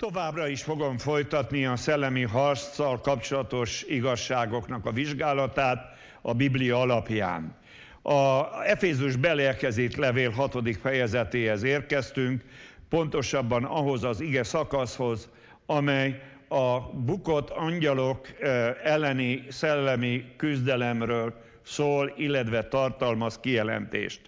Továbbra is fogom folytatni a szellemi harccal kapcsolatos igazságoknak a vizsgálatát a Biblia alapján. A Efézus belérkezét levél hatodik fejezetéhez érkeztünk, pontosabban ahhoz az ige szakaszhoz, amely a bukott angyalok elleni szellemi küzdelemről szól, illetve tartalmaz kijelentést.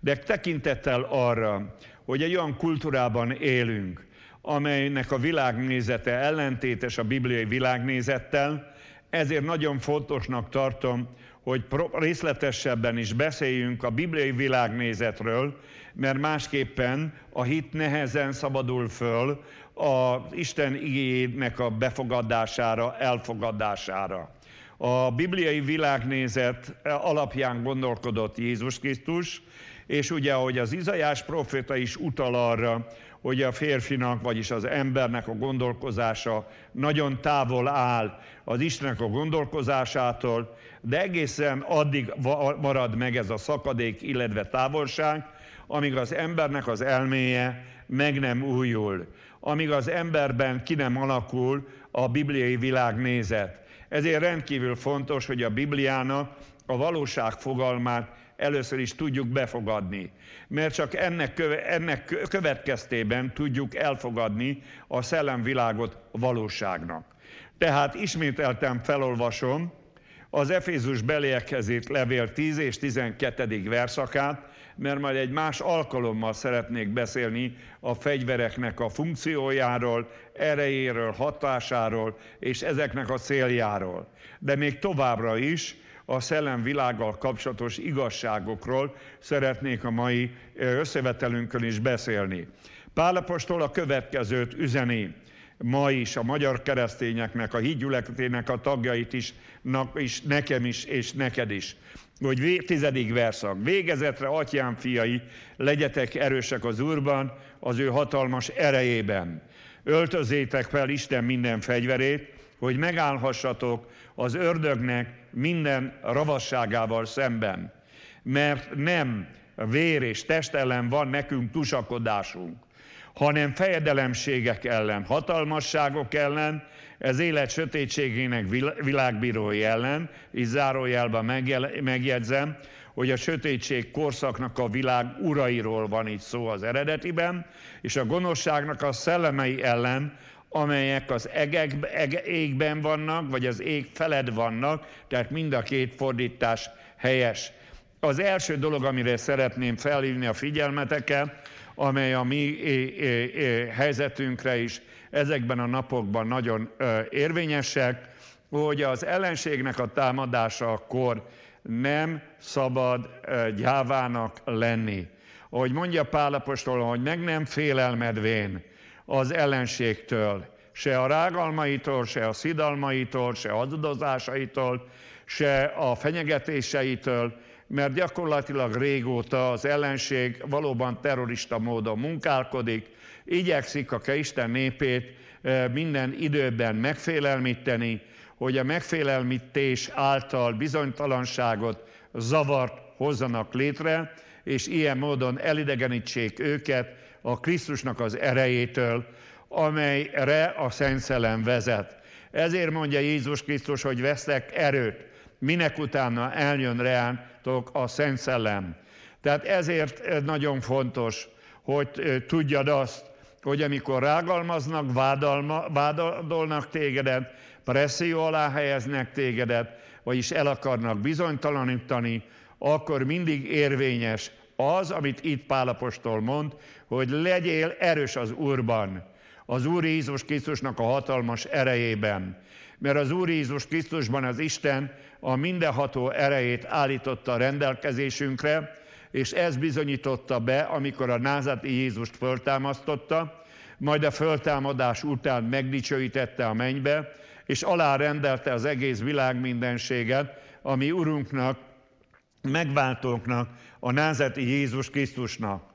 De tekintettel arra, hogy egy olyan kultúrában élünk, amelynek a világnézete ellentétes a bibliai világnézettel, ezért nagyon fontosnak tartom, hogy részletesebben is beszéljünk a bibliai világnézetről, mert másképpen a hit nehezen szabadul föl az Isten igényének a befogadására, elfogadására. A bibliai világnézet alapján gondolkodott Jézus Krisztus, és ugye, ahogy az Izajás proféta is utal arra, hogy a férfinak, vagyis az embernek a gondolkozása nagyon távol áll az Istennek a gondolkozásától, de egészen addig marad meg ez a szakadék, illetve távolság, amíg az embernek az elméje meg nem újul, amíg az emberben ki nem alakul a bibliai világnézet. Ezért rendkívül fontos, hogy a Bibliának a valóság fogalmát először is tudjuk befogadni. Mert csak ennek, köve, ennek következtében tudjuk elfogadni a szellemvilágot valóságnak. Tehát ismételten felolvasom az Efézus beliekhez levél 10 és 12. verszakát, mert majd egy más alkalommal szeretnék beszélni a fegyvereknek a funkciójáról, erejéről, hatásáról és ezeknek a céljáról. De még továbbra is a szellemvilággal kapcsolatos igazságokról szeretnék a mai összevetelünkön is beszélni. Pálapostól a következőt üzeni ma is a magyar keresztényeknek, a hídgyüleketének a tagjait is, is, nekem is és neked is. Hogy tizedik verszak. Végezetre, atyám fiai, legyetek erősek az Úrban, az ő hatalmas erejében. Öltözétek fel Isten minden fegyverét, hogy megállhassatok az ördögnek minden ravasságával szemben. Mert nem vér és test ellen van nekünk tusakodásunk, hanem fejedelemségek ellen, hatalmasságok ellen, ez élet sötétségének világbírói ellen, és zárójelben megjegyzem, hogy a sötétség korszaknak a világ urairól van itt szó az eredetiben, és a gonoszságnak a szellemei ellen, amelyek az egek, ege, égben vannak, vagy az ég feled vannak, tehát mind a két fordítás helyes. Az első dolog, amire szeretném felhívni a figyelmeteket, amely a mi helyzetünkre is ezekben a napokban nagyon érvényesek, hogy az ellenségnek a támadása akkor nem szabad gyávának lenni. Ahogy mondja Pálapostól, hogy meg nem félelmedvén, az ellenségtől, se a rágalmaitól, se a szidalmaitól, se a adozásaitól, se a fenyegetéseitől, mert gyakorlatilag régóta az ellenség valóban terrorista módon munkálkodik, igyekszik a Isten népét eh, minden időben megfélelmíteni, hogy a megfélelmítés által bizonytalanságot, zavart hozzanak létre, és ilyen módon elidegenítsék őket a Krisztusnak az erejétől, amelyre a Szent Szellem vezet. Ezért mondja Jézus Krisztus, hogy vesztek erőt, minek utána eljön reántok a Szent Szellem. Tehát ezért nagyon fontos, hogy tudjad azt, hogy amikor rágalmaznak, vádalma, vádolnak tégedet, presszió alá helyeznek tégedet, vagyis el akarnak bizonytalanítani, akkor mindig érvényes az, amit itt Pálapostól mond, hogy legyél erős az Úrban, az Úr Jézus Krisztusnak a hatalmas erejében. Mert az Úr Jézus Krisztusban az Isten a mindenható erejét állította rendelkezésünkre, és ez bizonyította be, amikor a názati Jézust föltámasztotta, majd a föltámadás után megdicsőítette a mennybe, és alárendelte az egész világ mindenséget, ami Urunknak, megváltóknak, a názeti Jézus Krisztusnak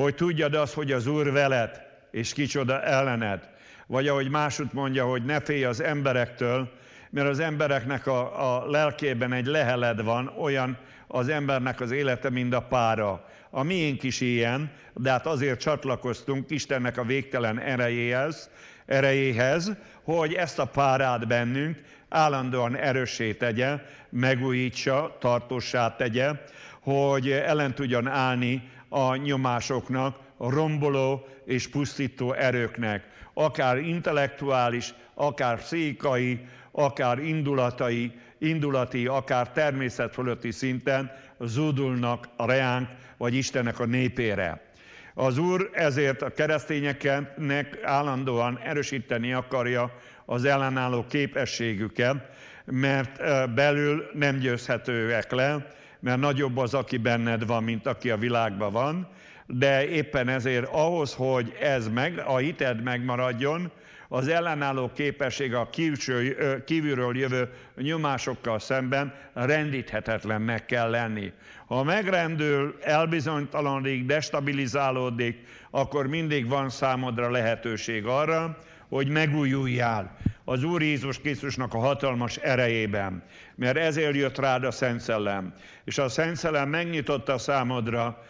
hogy tudjad azt, hogy az Úr veled, és kicsoda ellened. Vagy ahogy másút mondja, hogy ne félj az emberektől, mert az embereknek a, a lelkében egy leheled van, olyan az embernek az élete, mint a pára. A miénk is ilyen, de hát azért csatlakoztunk Istennek a végtelen erejéhez, erejéhez, hogy ezt a párát bennünk állandóan erőssé tegye, megújítsa, tartósá tegye, hogy ellen tudjon állni a nyomásoknak, a romboló és pusztító erőknek, akár intellektuális, akár pszichikai, akár indulatai, indulati, akár természet fölötti szinten zúdulnak a reánk, vagy Istennek a népére. Az Úr ezért a keresztényeknek állandóan erősíteni akarja az ellenálló képességüket, mert belül nem győzhetőek le, mert nagyobb az, aki benned van, mint aki a világban van, de éppen ezért ahhoz, hogy ez meg, a hited megmaradjon, az ellenálló képesség a kívső, kívülről jövő nyomásokkal szemben rendíthetetlennek kell lenni. Ha megrendül, elbizonytalanodik, destabilizálódik, akkor mindig van számodra lehetőség arra, hogy megújuljál az Úr Jézus Krisztusnak a hatalmas erejében, mert ezért jött rád a Szent Szellem. És a Szent Szellem megnyitotta számodra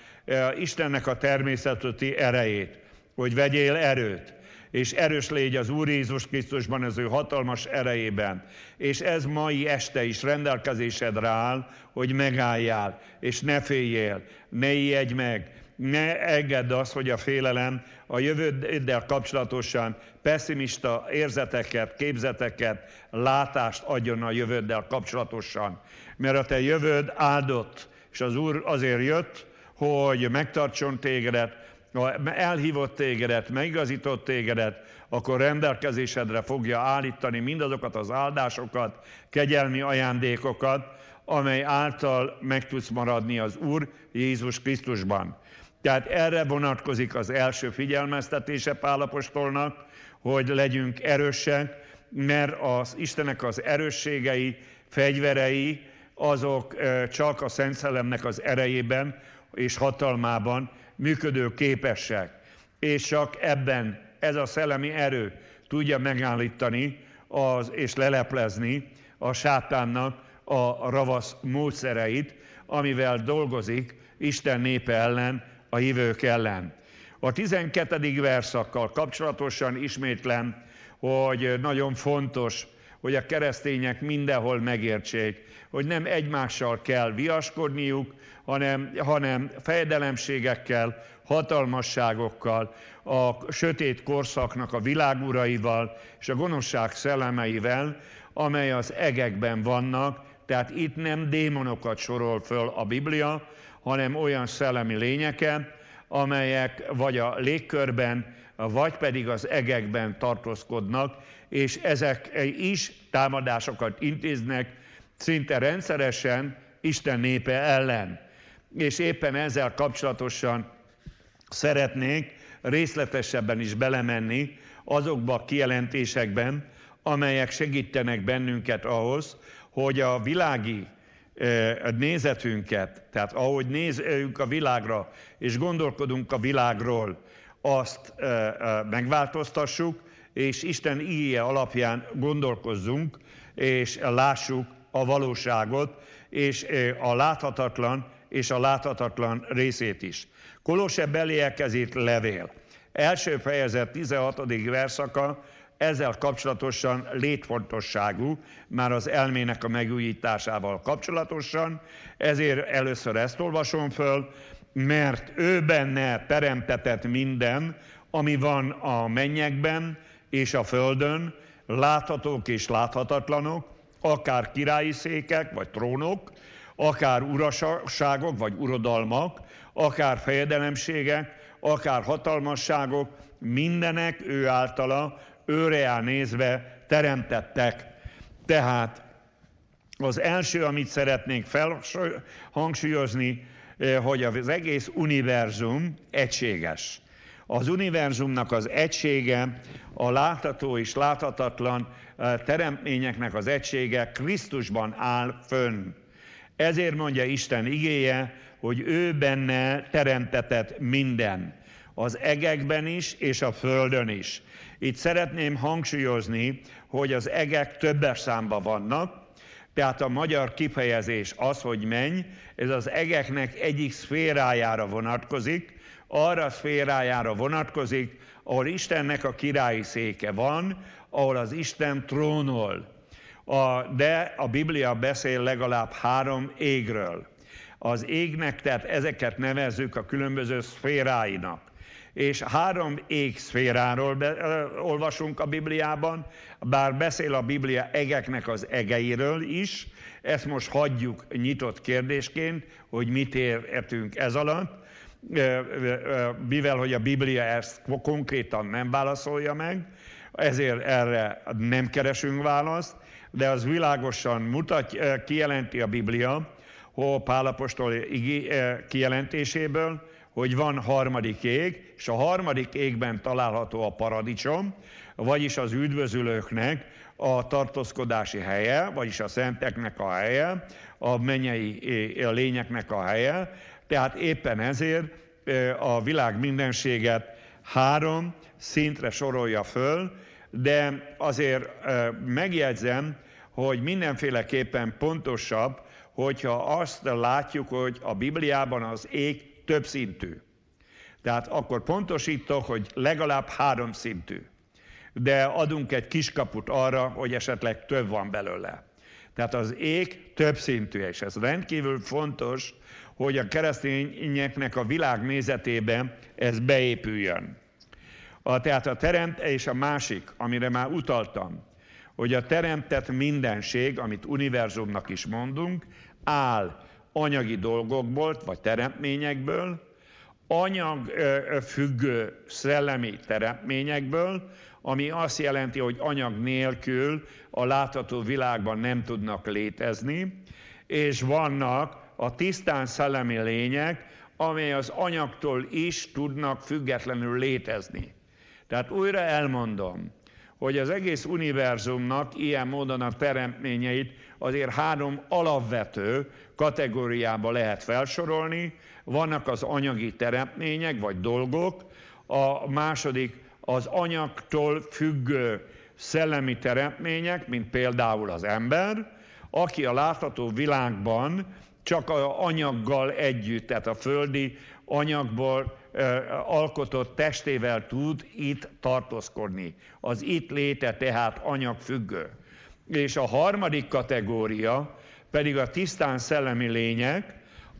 Istennek a természeti erejét, hogy vegyél erőt, és erős légy az Úr Jézus Krisztusban az ő hatalmas erejében. És ez mai este is rendelkezésedre áll, hogy megálljál, és ne féljél, ne ijedj meg, ne engedd azt, hogy a félelem a jövőddel kapcsolatosan pessimista érzeteket, képzeteket, látást adjon a jövőddel kapcsolatosan. Mert a te jövőd áldott, és az Úr azért jött, hogy megtartson tégedet, elhívott tégedet, megigazított tégedet, akkor rendelkezésedre fogja állítani mindazokat az áldásokat, kegyelmi ajándékokat, amely által meg tudsz maradni az Úr Jézus Krisztusban. Tehát erre vonatkozik az első figyelmeztetése Pálapostolnak, hogy legyünk erősek, mert az Istenek az erősségei, fegyverei, azok csak a Szent Szellemnek az erejében és hatalmában működő képesek. És csak ebben ez a szellemi erő tudja megállítani az, és leleplezni a sátánnak a ravasz módszereit, amivel dolgozik Isten népe ellen, a hívők ellen. A 12. verszakkal kapcsolatosan ismétlem, hogy nagyon fontos, hogy a keresztények mindenhol megértsék, hogy nem egymással kell viaskodniuk, hanem, hanem fejedelemségekkel, hatalmasságokkal, a sötét korszaknak a világuraival és a gonoszság szellemeivel, amely az egekben vannak, tehát itt nem démonokat sorol föl a Biblia, hanem olyan szellemi lényeket, amelyek vagy a légkörben, vagy pedig az egekben tartózkodnak, és ezek is támadásokat intéznek szinte rendszeresen Isten népe ellen. És éppen ezzel kapcsolatosan szeretnék részletesebben is belemenni azokba a kijelentésekben, amelyek segítenek bennünket ahhoz, hogy a világi nézetünket, tehát ahogy nézünk a világra, és gondolkodunk a világról, azt megváltoztassuk, és Isten íje alapján gondolkozzunk, és lássuk a valóságot, és a láthatatlan és a láthatatlan részét is. Kolose beliekezét levél. Első fejezet 16. verszaka ezzel kapcsolatosan létfontosságú, már az elmének a megújításával kapcsolatosan, ezért először ezt olvasom föl, mert ő benne teremtetett minden, ami van a mennyekben és a földön, láthatók és láthatatlanok, akár királyi székek vagy trónok, akár uraságok vagy urodalmak, akár fejedelemségek, akár hatalmasságok, mindenek ő általa őre nézve teremtettek. Tehát az első, amit szeretnénk felhangsúlyozni, eh, hogy az egész univerzum egységes. Az univerzumnak az egysége, a látható és láthatatlan eh, teremtményeknek az egysége Krisztusban áll fönn. Ezért mondja Isten igéje, hogy ő benne teremtetett minden. az egekben is és a földön is. Itt szeretném hangsúlyozni, hogy az egek többes számba vannak, tehát a magyar kifejezés az, hogy menj, ez az egeknek egyik szférájára vonatkozik, arra a szférájára vonatkozik, ahol Istennek a királyi széke van, ahol az Isten trónol. A, de a Biblia beszél legalább három égről. Az égnek, tehát ezeket nevezzük a különböző szféráinak és három égszféráról be, ö, olvasunk a Bibliában, bár beszél a Biblia egeknek az egeiről is, ezt most hagyjuk nyitott kérdésként, hogy mit értünk ez alatt, mivel hogy a Biblia ezt konkrétan nem válaszolja meg, ezért erre nem keresünk választ, de az világosan mutat, kijelenti a Biblia, hogy Pálapostól kijelentéséből, hogy van harmadik ég, és a harmadik égben található a paradicsom, vagyis az üdvözülőknek a tartózkodási helye, vagyis a szenteknek a helye, a mennyei a lényeknek a helye. Tehát éppen ezért a világ mindenséget három szintre sorolja föl, de azért megjegyzem, hogy mindenféleképpen pontosabb, hogyha azt látjuk, hogy a Bibliában az ég több szintű. Tehát akkor pontosítok, hogy legalább három szintű. De adunk egy kiskaput arra, hogy esetleg több van belőle. Tehát az ég több szintű, és ez rendkívül fontos, hogy a keresztényeknek a világ nézetében ez beépüljön. A, tehát a teremt és a másik, amire már utaltam, hogy a teremtett mindenség, amit univerzumnak is mondunk, áll anyagi dolgokból, vagy teremtményekből, anyag függő szellemi teremtményekből, ami azt jelenti, hogy anyag nélkül a látható világban nem tudnak létezni, és vannak a tisztán szellemi lények, amely az anyagtól is tudnak függetlenül létezni. Tehát újra elmondom, hogy az egész univerzumnak ilyen módon a teremtményeit azért három alapvető kategóriába lehet felsorolni. Vannak az anyagi teremtmények vagy dolgok, a második az anyagtól függő szellemi teremtmények, mint például az ember, aki a látható világban csak a anyaggal együtt, tehát a földi anyagból alkotott testével tud itt tartózkodni. Az itt léte tehát anyagfüggő. És a harmadik kategória pedig a tisztán szellemi lények,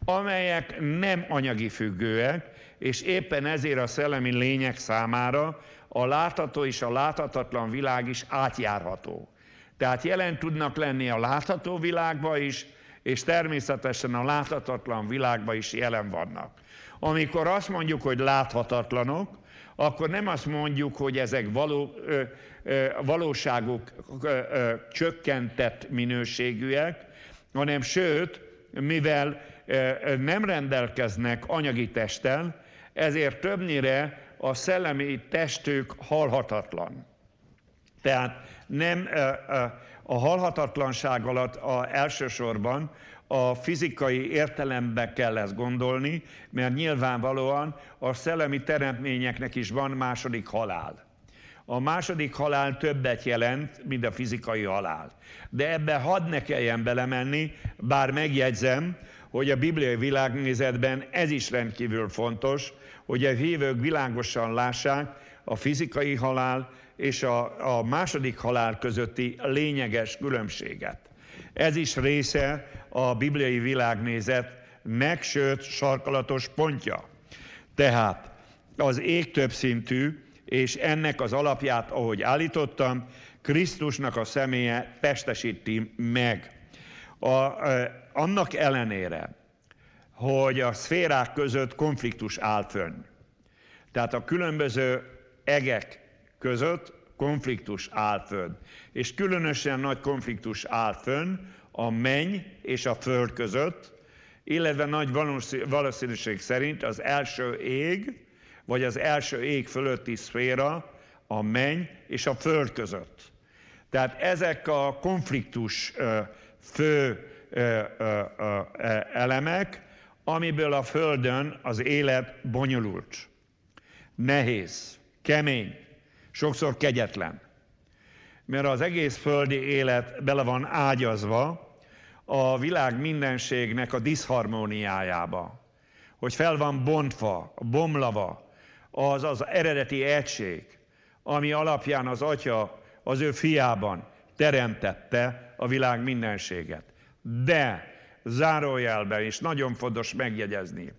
amelyek nem anyagi függőek, és éppen ezért a szellemi lények számára a látható és a láthatatlan világ is átjárható. Tehát jelen tudnak lenni a látható világba is, és természetesen a láthatatlan világban is jelen vannak. Amikor azt mondjuk, hogy láthatatlanok, akkor nem azt mondjuk, hogy ezek való, ö, ö, valóságuk ö, ö, csökkentett minőségűek, hanem sőt, mivel ö, nem rendelkeznek anyagi testtel, ezért többnyire a szellemi testük halhatatlan. Tehát nem a halhatatlanság alatt a, elsősorban a fizikai értelembe kell ezt gondolni, mert nyilvánvalóan a szellemi teremtményeknek is van második halál. A második halál többet jelent, mint a fizikai halál. De ebbe hadd ne kelljen belemenni, bár megjegyzem, hogy a bibliai világnézetben ez is rendkívül fontos, hogy a hívők világosan lássák a fizikai halál és a, a második halál közötti lényeges különbséget. Ez is része a bibliai világnézetnek, sőt sarkalatos pontja. Tehát az ég többszintű, és ennek az alapját, ahogy állítottam, Krisztusnak a személye testesíti meg. A, annak ellenére, hogy a szférák között konfliktus áll fönn. Tehát a különböző egek között konfliktus áll fönn. És különösen nagy konfliktus áll fönn a menny és a föld között, illetve nagy valószínűség szerint az első ég, vagy az első ég fölötti szféra a menny és a föld között. Tehát ezek a konfliktus fő elemek, amiből a Földön az élet bonyolult. nehéz, kemény, sokszor kegyetlen. Mert az egész földi élet bele van ágyazva a világ mindenségnek a diszharmóniájába. Hogy fel van bontva, bomlava az az eredeti egység, ami alapján az Atya az ő fiában teremtette a világ mindenséget. De zárójelben, és nagyon fontos megjegyezni,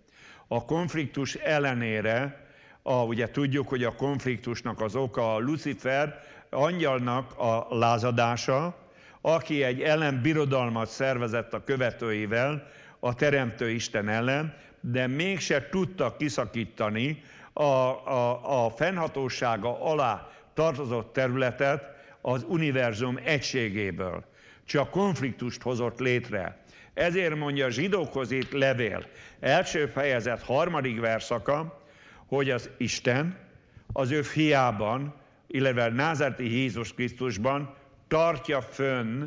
a konfliktus ellenére, a, ugye tudjuk, hogy a konfliktusnak az oka a Lucifer, angyalnak a lázadása, aki egy ellenbirodalmat szervezett a követőivel, a Teremtő Isten ellen, de mégse tudta kiszakítani a, a, a fennhatósága alá tartozott területet az univerzum egységéből. Csak konfliktust hozott létre. Ezért mondja a zsidókhoz itt levél, első fejezet, harmadik verszaka, hogy az Isten az ő fiában, illetve Názárti Jézus Krisztusban tartja fönn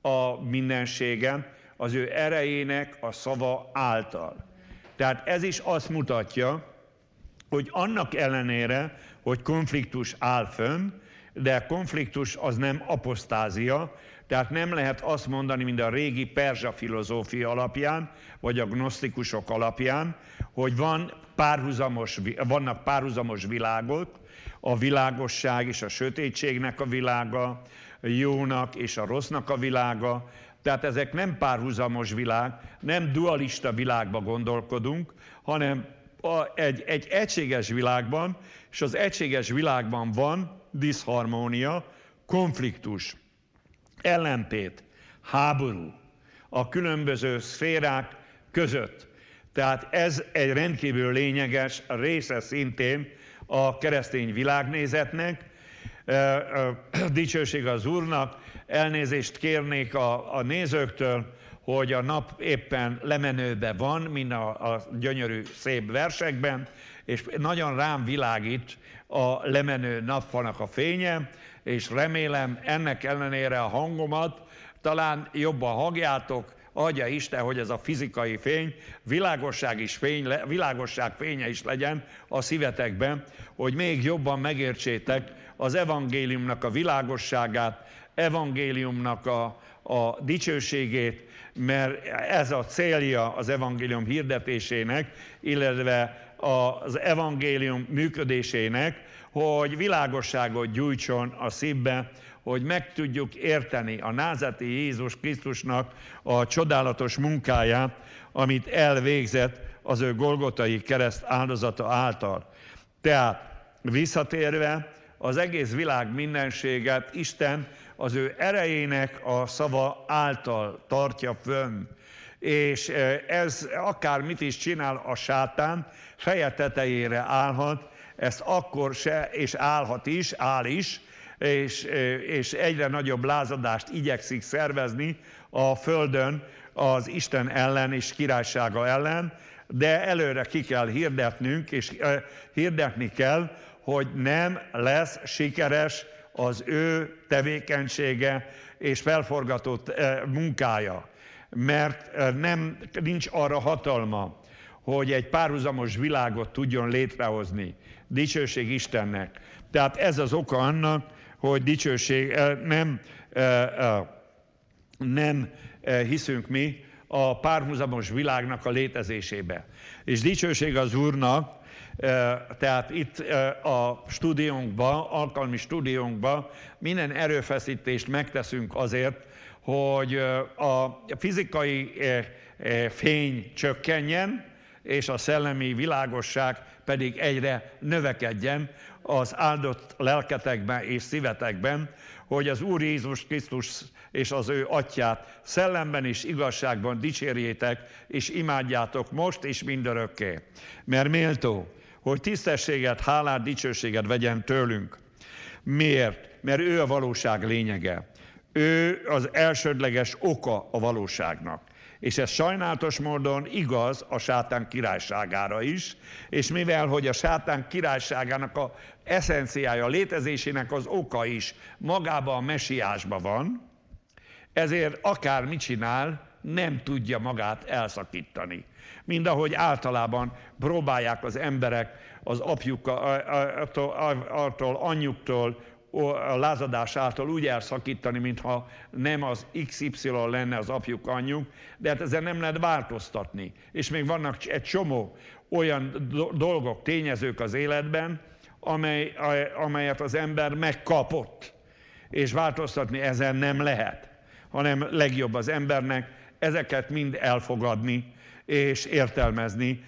a mindenségen az ő erejének a szava által. Tehát ez is azt mutatja, hogy annak ellenére, hogy konfliktus áll fönn, de konfliktus az nem apostázia, tehát nem lehet azt mondani, mint a régi perzsa filozófia alapján, vagy a gnosztikusok alapján, hogy van párhuzamos, vannak párhuzamos világok, a világosság és a sötétségnek a világa, jónak és a rossznak a világa, tehát ezek nem párhuzamos világ, nem dualista világba gondolkodunk, hanem egy, egy egységes világban, és az egységes világban van diszharmónia, konfliktus, ellentét, háború a különböző szférák között. Tehát ez egy rendkívül lényeges része szintén a keresztény világnézetnek. Dicsőség az Úrnak, elnézést kérnék a, a nézőktől, hogy a nap éppen lemenőbe van, mint a, a gyönyörű szép versekben, és nagyon rám világít a lemenő napfanak a fénye, és remélem ennek ellenére a hangomat talán jobban hangjátok, adja Isten, hogy ez a fizikai fény, világosság, is fény, világosság fénye is legyen a szívetekben, hogy még jobban megértsétek az evangéliumnak a világosságát, evangéliumnak a, a dicsőségét, mert ez a célja az evangélium hirdetésének, illetve az evangélium működésének, hogy világosságot gyújtson a szívbe, hogy meg tudjuk érteni a názati Jézus Krisztusnak a csodálatos munkáját, amit elvégzett az ő Golgotai kereszt áldozata által. Tehát visszatérve, az egész világ mindenséget Isten az ő erejének a szava által tartja fönn. És ez akár mit is csinál a sátán, feje tetejére állhat, ezt akkor se, és állhat is, áll is, és, és egyre nagyobb lázadást igyekszik szervezni a Földön az Isten ellen és királysága ellen, de előre ki kell hirdetnünk, és hirdetni kell, hogy nem lesz sikeres az ő tevékenysége és felforgatott munkája, mert nem, nincs arra hatalma, hogy egy párhuzamos világot tudjon létrehozni. Dicsőség Istennek. Tehát ez az oka annak, hogy dicsőség nem, nem hiszünk mi a párhuzamos világnak a létezésébe. És dicsőség az Úrnak, tehát itt a stúdiónkba, alkalmi stúdiónkba minden erőfeszítést megteszünk azért, hogy a fizikai fény csökkenjen, és a szellemi világosság pedig egyre növekedjen az áldott lelketekben és szívetekben, hogy az Úr Jézus Krisztus és az ő atyát szellemben és igazságban dicsérjétek, és imádjátok most és mindörökké. Mert méltó, hogy tisztességet, hálát, dicsőséget vegyen tőlünk. Miért? Mert ő a valóság lényege. Ő az elsődleges oka a valóságnak. És ez sajnálatos módon igaz a sátán királyságára is, és mivel, hogy a sátán királyságának a eszenciája, a létezésének az oka is magában a mesiásban van, ezért akár mit csinál, nem tudja magát elszakítani. Mind ahogy általában próbálják az emberek az apjuktól, anyjuktól, a lázadás által úgy elszakítani, mintha nem az XY lenne az apjuk, anyjuk, de hát ezzel nem lehet változtatni. És még vannak egy csomó olyan dolgok, tényezők az életben, amely, amelyet az ember megkapott, és változtatni ezen nem lehet, hanem legjobb az embernek ezeket mind elfogadni és értelmezni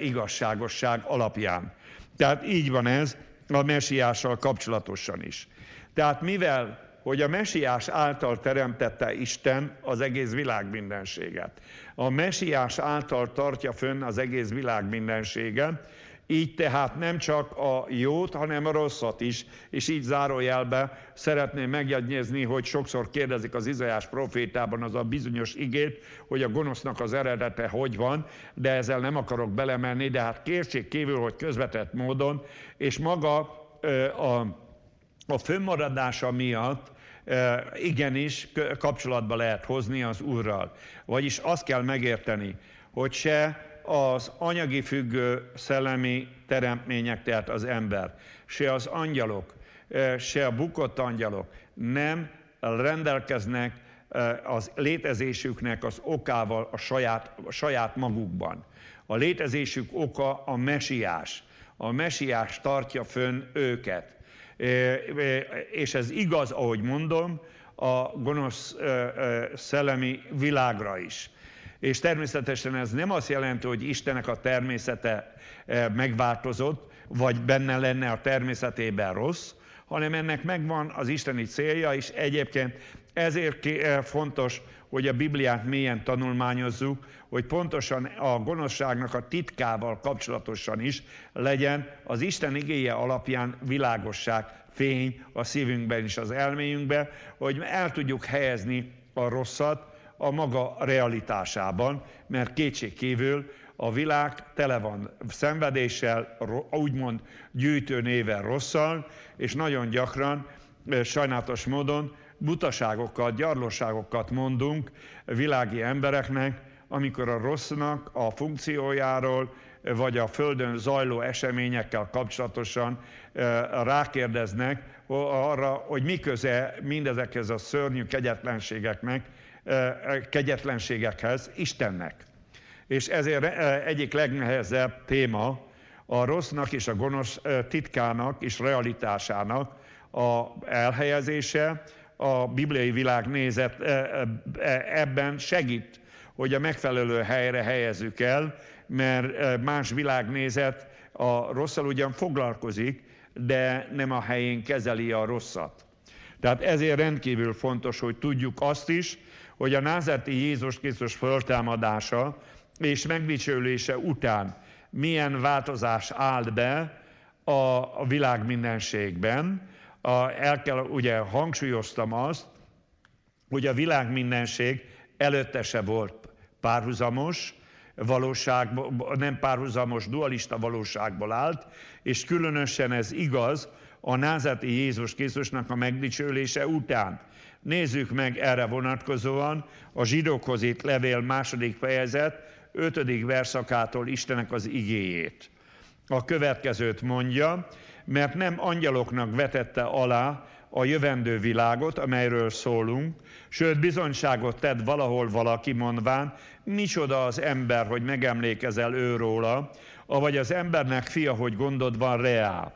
igazságosság alapján. Tehát így van ez a mesiással kapcsolatosan is. Tehát mivel hogy a mesiás által teremtette Isten az egész világ mindenséget. A mesiás által tartja fönn az egész világ mindenséget, így tehát nem csak a jót, hanem a rosszat is. És így zárójelbe szeretném megjegyezni, hogy sokszor kérdezik az Izajás profétában az a bizonyos igét, hogy a gonosznak az eredete hogy van, de ezzel nem akarok belemenni, de hát kérség kívül, hogy közvetett módon, és maga a, a fönnmaradása miatt igenis kapcsolatba lehet hozni az Úrral. Vagyis azt kell megérteni, hogy se az anyagi függő szellemi teremtmények, tehát az ember, se az angyalok, se a bukott angyalok nem rendelkeznek az létezésüknek az okával a saját, a saját magukban. A létezésük oka a mesiás. A mesiás tartja fönn őket. És ez igaz, ahogy mondom, a gonosz szellemi világra is. És természetesen ez nem azt jelenti, hogy Istenek a természete megváltozott, vagy benne lenne a természetében rossz, hanem ennek megvan az isteni célja, és egyébként ezért fontos, hogy a Bibliát mélyen tanulmányozzuk, hogy pontosan a gonoszságnak a titkával kapcsolatosan is legyen az Isten igéje alapján világosság, fény a szívünkben és az elméjünkben, hogy el tudjuk helyezni a rosszat a maga realitásában, mert kétségkívül a világ tele van szenvedéssel, úgymond gyűjtő néven rosszal, és nagyon gyakran, sajnálatos módon butaságokat, gyarlóságokat mondunk világi embereknek, amikor a rossznak a funkciójáról, vagy a Földön zajló eseményekkel kapcsolatosan rákérdeznek arra, hogy mi köze mindezekhez a szörnyű kegyetlenségeknek, kegyetlenségekhez Istennek. És ezért egyik legnehezebb téma a rossznak és a gonosz titkának és realitásának a elhelyezése, a bibliai világnézet ebben segít, hogy a megfelelő helyre helyezzük el, mert más világnézet a rosszal ugyan foglalkozik, de nem a helyén kezeli a rosszat. Tehát ezért rendkívül fontos, hogy tudjuk azt is, hogy a názerti Jézus Krisztus föltámadása és megdicsőlése után milyen változás állt be a, világ mindenségben. A, el kell, ugye hangsúlyoztam azt, hogy a világ mindenség előtte se volt párhuzamos, valóság, nem párhuzamos, dualista valóságból állt, és különösen ez igaz a názati Jézus Krisztusnak a megdicsőlése után. Nézzük meg erre vonatkozóan a zsidókhoz itt levél második fejezet, ötödik verszakától Istenek az igéjét. A következőt mondja, mert nem angyaloknak vetette alá a jövendő világot, amelyről szólunk, sőt bizonyságot tett valahol valaki mondván, micsoda az ember, hogy megemlékezel őróla, avagy az embernek fia, hogy gondod van reá.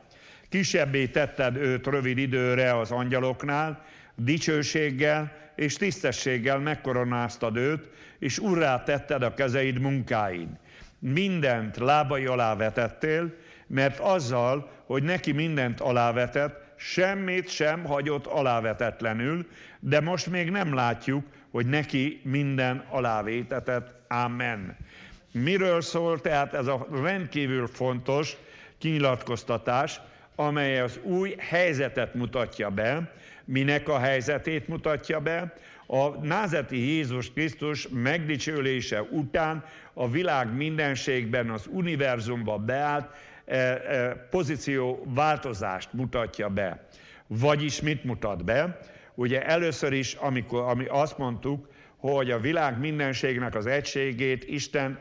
Kisebbé tetted őt rövid időre az angyaloknál, dicsőséggel és tisztességgel megkoronáztad őt, és urrá tetted a kezeid munkáid. Mindent lábai alá vetettél, mert azzal, hogy neki mindent alávetett, semmit sem hagyott alávetetlenül, de most még nem látjuk, hogy neki minden alávétetett. Amen. Miről szól tehát ez a rendkívül fontos kinyilatkoztatás, amely az új helyzetet mutatja be, minek a helyzetét mutatja be, a názeti Jézus Krisztus megdicsőlése után a világ mindenségben, az univerzumba beállt e, e, pozíció változást mutatja be. Vagyis mit mutat be? Ugye először is, amikor ami azt mondtuk, hogy a világ mindenségnek az egységét Isten,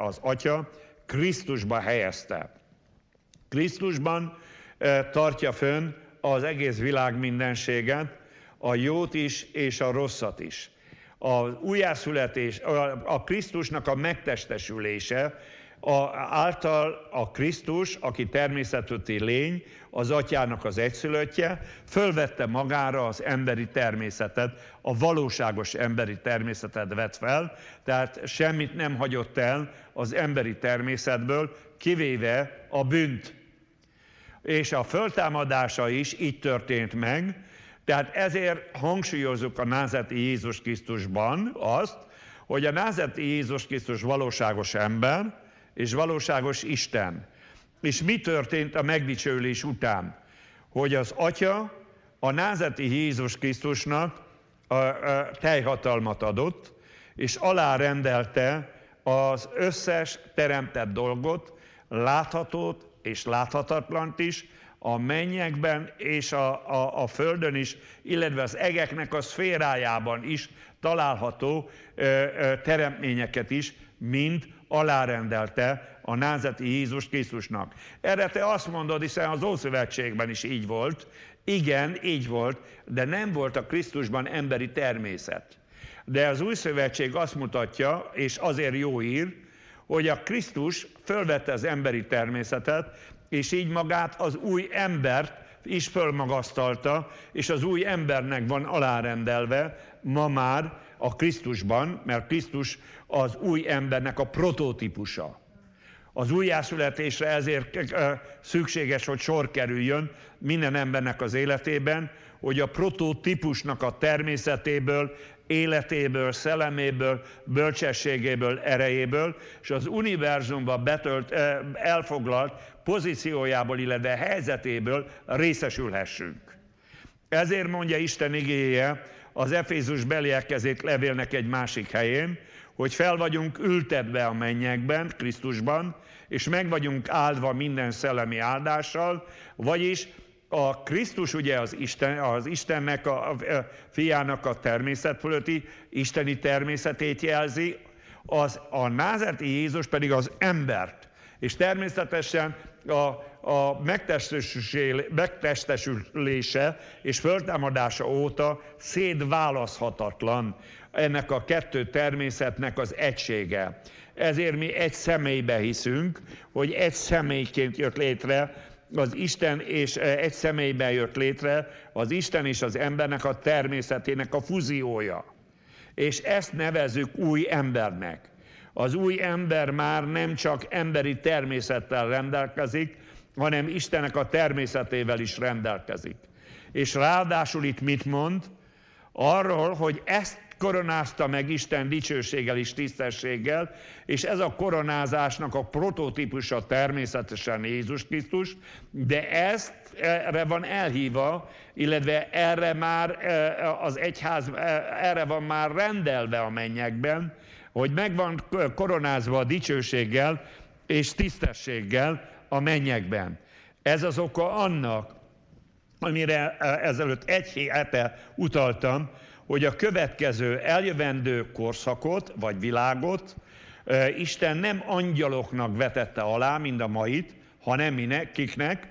az Atya Krisztusba helyezte. Krisztusban tartja fönn az egész világ mindenséget, a jót is és a rosszat is. A újjászületés, a Krisztusnak a megtestesülése, a, által a Krisztus, aki természetöti lény, az atyának az egyszülöttje, fölvette magára az emberi természetet, a valóságos emberi természetet vett fel, tehát semmit nem hagyott el az emberi természetből, kivéve a bűnt. És a föltámadása is így történt meg, tehát ezért hangsúlyozzuk a názeti Jézus Krisztusban azt, hogy a názeti Jézus Krisztus valóságos ember, és valóságos Isten. És mi történt a megdicsőlés után? Hogy az Atya a názeti Jézus Krisztusnak a, a teljhatalmat adott, és alárendelte az összes teremtett dolgot, láthatót és láthatatlant is, a mennyekben és a, a, a földön is, illetve az egeknek a szférájában is található ö, ö, teremtményeket is, mind alárendelte a názeti Jézus Krisztusnak. Erre te azt mondod, hiszen az Ószövetségben is így volt. Igen, így volt, de nem volt a Krisztusban emberi természet. De az új szövetség azt mutatja, és azért jó ír, hogy a Krisztus fölvette az emberi természetet, és így magát az új embert is fölmagasztalta, és az új embernek van alárendelve ma már a Krisztusban, mert Krisztus az új embernek a prototípusa. Az újjászületésre ezért szükséges, hogy sor kerüljön minden embernek az életében, hogy a prototípusnak a természetéből, életéből, szelleméből, bölcsességéből, erejéből, és az univerzumban betölt, elfoglalt pozíciójából, illetve helyzetéből részesülhessünk. Ezért mondja Isten igéje az Efézus beliekkezét levélnek egy másik helyén, hogy fel vagyunk ültetve a mennyekben, Krisztusban, és meg vagyunk áldva minden szellemi áldással, vagyis a Krisztus ugye az, Isten, az Istennek, a, a, fiának a természet fölötti isteni természetét jelzi, az, a názerti Jézus pedig az embert. És természetesen a, a megtestesülése és föltámadása óta szétválaszthatatlan ennek a kettő természetnek az egysége. Ezért mi egy személybe hiszünk, hogy egy személyként jött létre az Isten, és e, egy személyben jött létre az Isten és az embernek a természetének a fúziója. És ezt nevezük új embernek. Az új ember már nem csak emberi természettel rendelkezik, hanem Istenek a természetével is rendelkezik. És ráadásul itt mit mond? Arról, hogy ezt koronázta meg Isten dicsőséggel és tisztességgel, és ez a koronázásnak a prototípusa természetesen Jézus Krisztus, de ezt erre van elhívva, illetve erre már e, az egyház e, erre van már rendelve a mennyekben, hogy meg van koronázva a dicsőséggel és tisztességgel a mennyekben. Ez az oka annak, amire e, ezelőtt egy héte utaltam, hogy a következő eljövendő korszakot, vagy világot Isten nem angyaloknak vetette alá, mind a mait, hanem minek, kiknek?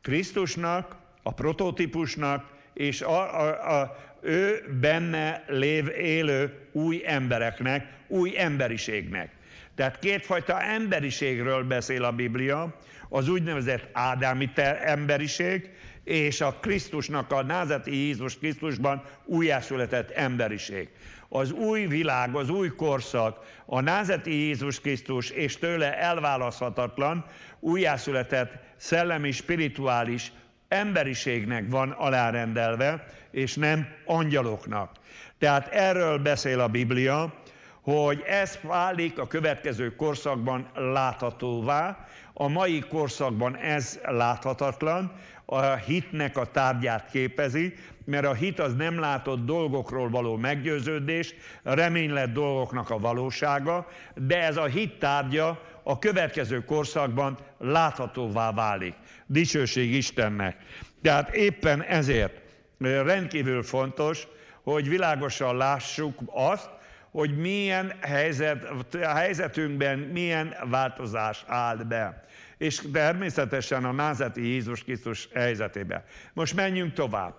Krisztusnak, a prototípusnak, és a, a, a, ő benne lév élő új embereknek, új emberiségnek. Tehát kétfajta emberiségről beszél a Biblia, az úgynevezett ádámi emberiség, és a Krisztusnak, a názati Jézus Krisztusban újjászületett emberiség. Az új világ, az új korszak, a názati Jézus Krisztus és tőle elválaszthatatlan, újjászületett szellemi, spirituális emberiségnek van alárendelve, és nem angyaloknak. Tehát erről beszél a Biblia, hogy ez válik a következő korszakban láthatóvá, a mai korszakban ez láthatatlan, a hitnek a tárgyát képezi, mert a hit az nem látott dolgokról való meggyőződés, reménylett dolgoknak a valósága, de ez a hit tárgya a következő korszakban láthatóvá válik. Dicsőség Istennek. Tehát éppen ezért rendkívül fontos, hogy világosan lássuk azt, hogy milyen helyzet, a helyzetünkben milyen változás állt be. És természetesen a názeti Jézus Krisztus helyzetébe. Most menjünk tovább.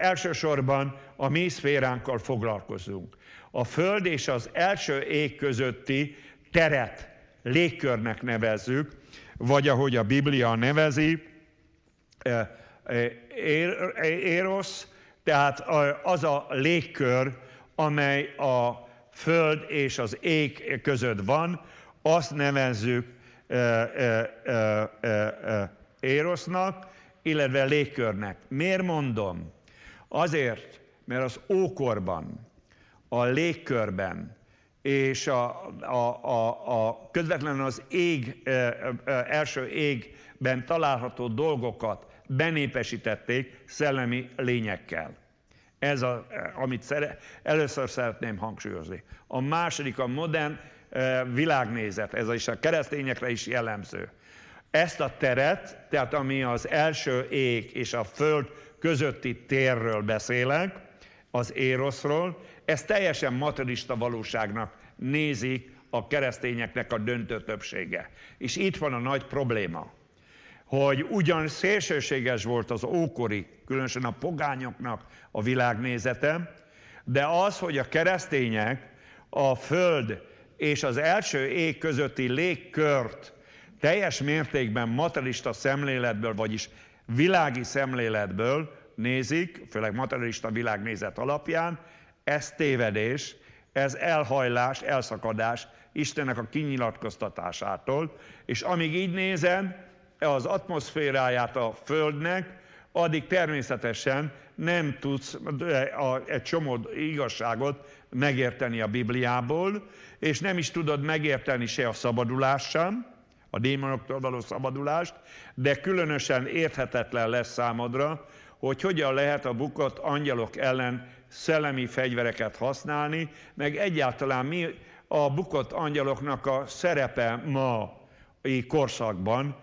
Elsősorban a mi szféránkkal foglalkozunk. A Föld és az első ég közötti teret légkörnek nevezzük, vagy ahogy a Biblia nevezi, érosz, tehát az a légkör, amely a föld és az ég között van, azt nevezzük érosznak, illetve légkörnek. Miért mondom? Azért, mert az ókorban, a légkörben és a, a, a, a közvetlenül az ég, első égben található dolgokat benépesítették szellemi lényekkel. Ez az, amit szere, először szeretném hangsúlyozni. A második a modern világnézet, ez is a keresztényekre is jellemző. Ezt a teret, tehát ami az első ég és a föld közötti térről beszélek, az éroszról, ez teljesen materista valóságnak nézik a keresztényeknek a döntő többsége. És itt van a nagy probléma, hogy ugyan szélsőséges volt az ókori, különösen a pogányoknak a világnézete, de az, hogy a keresztények a föld és az első ég közötti légkört teljes mértékben materialista szemléletből, vagyis világi szemléletből nézik, főleg materialista világnézet alapján, ez tévedés, ez elhajlás, elszakadás Istennek a kinyilatkoztatásától, és amíg így nézem az atmoszféráját a Földnek, addig természetesen nem tudsz egy csomó igazságot megérteni a Bibliából, és nem is tudod megérteni se a szabadulást sem, a démonoktól való szabadulást, de különösen érthetetlen lesz számodra, hogy hogyan lehet a bukott angyalok ellen szellemi fegyvereket használni, meg egyáltalán mi a bukott angyaloknak a szerepe ma korszakban,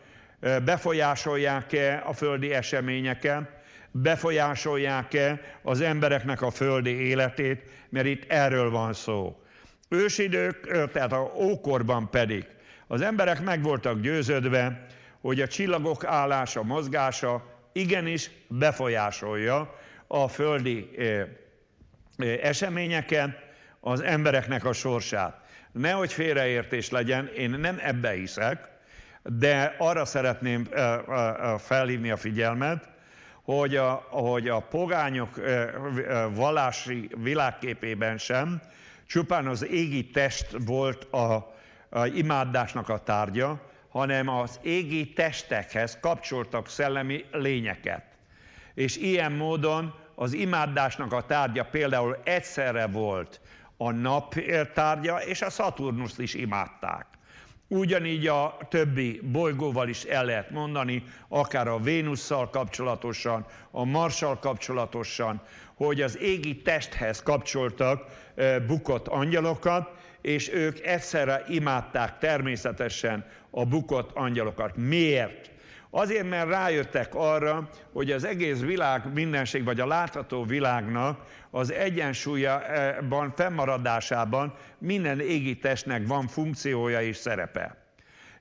befolyásolják-e a földi eseményeket, befolyásolják-e az embereknek a földi életét, mert itt erről van szó. Ősidők, tehát a ókorban pedig az emberek meg voltak győződve, hogy a csillagok állása, mozgása igenis befolyásolja a földi eseményeket, az embereknek a sorsát. Nehogy félreértés legyen, én nem ebbe hiszek, de arra szeretném felhívni a figyelmet, hogy a, hogy a pogányok vallási világképében sem csupán az égi test volt a, a imádásnak a tárgya, hanem az égi testekhez kapcsoltak szellemi lényeket. És ilyen módon az imádásnak a tárgya például egyszerre volt a nap tárgya, és a Szaturnuszt is imádták. Ugyanígy a többi bolygóval is el lehet mondani, akár a Vénusszal kapcsolatosan, a Marssal kapcsolatosan, hogy az égi testhez kapcsoltak bukott angyalokat, és ők egyszerre imádták természetesen a bukott angyalokat. Miért? Azért, mert rájöttek arra, hogy az egész világ mindenség, vagy a látható világnak az egyensúlyban, fennmaradásában minden égi testnek van funkciója és szerepe.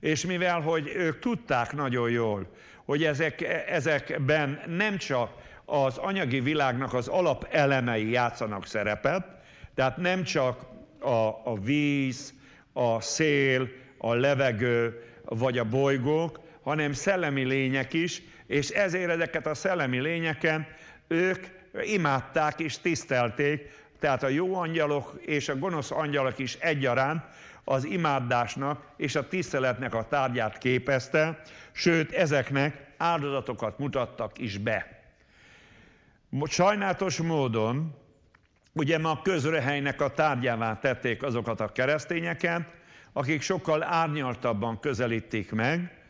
És mivel, hogy ők tudták nagyon jól, hogy ezek, ezekben nem csak az anyagi világnak az alapelemei játszanak szerepet, tehát nem csak a, a víz, a szél, a levegő vagy a bolygók, hanem szellemi lények is, és ezért ezeket a szellemi lényeken ők imádták és tisztelték, tehát a jó angyalok és a gonosz angyalok is egyaránt az imádásnak és a tiszteletnek a tárgyát képezte, sőt ezeknek áldozatokat mutattak is be. Sajnálatos módon, ugye ma a közrehelynek a tárgyává tették azokat a keresztényeket, akik sokkal árnyaltabban közelítik meg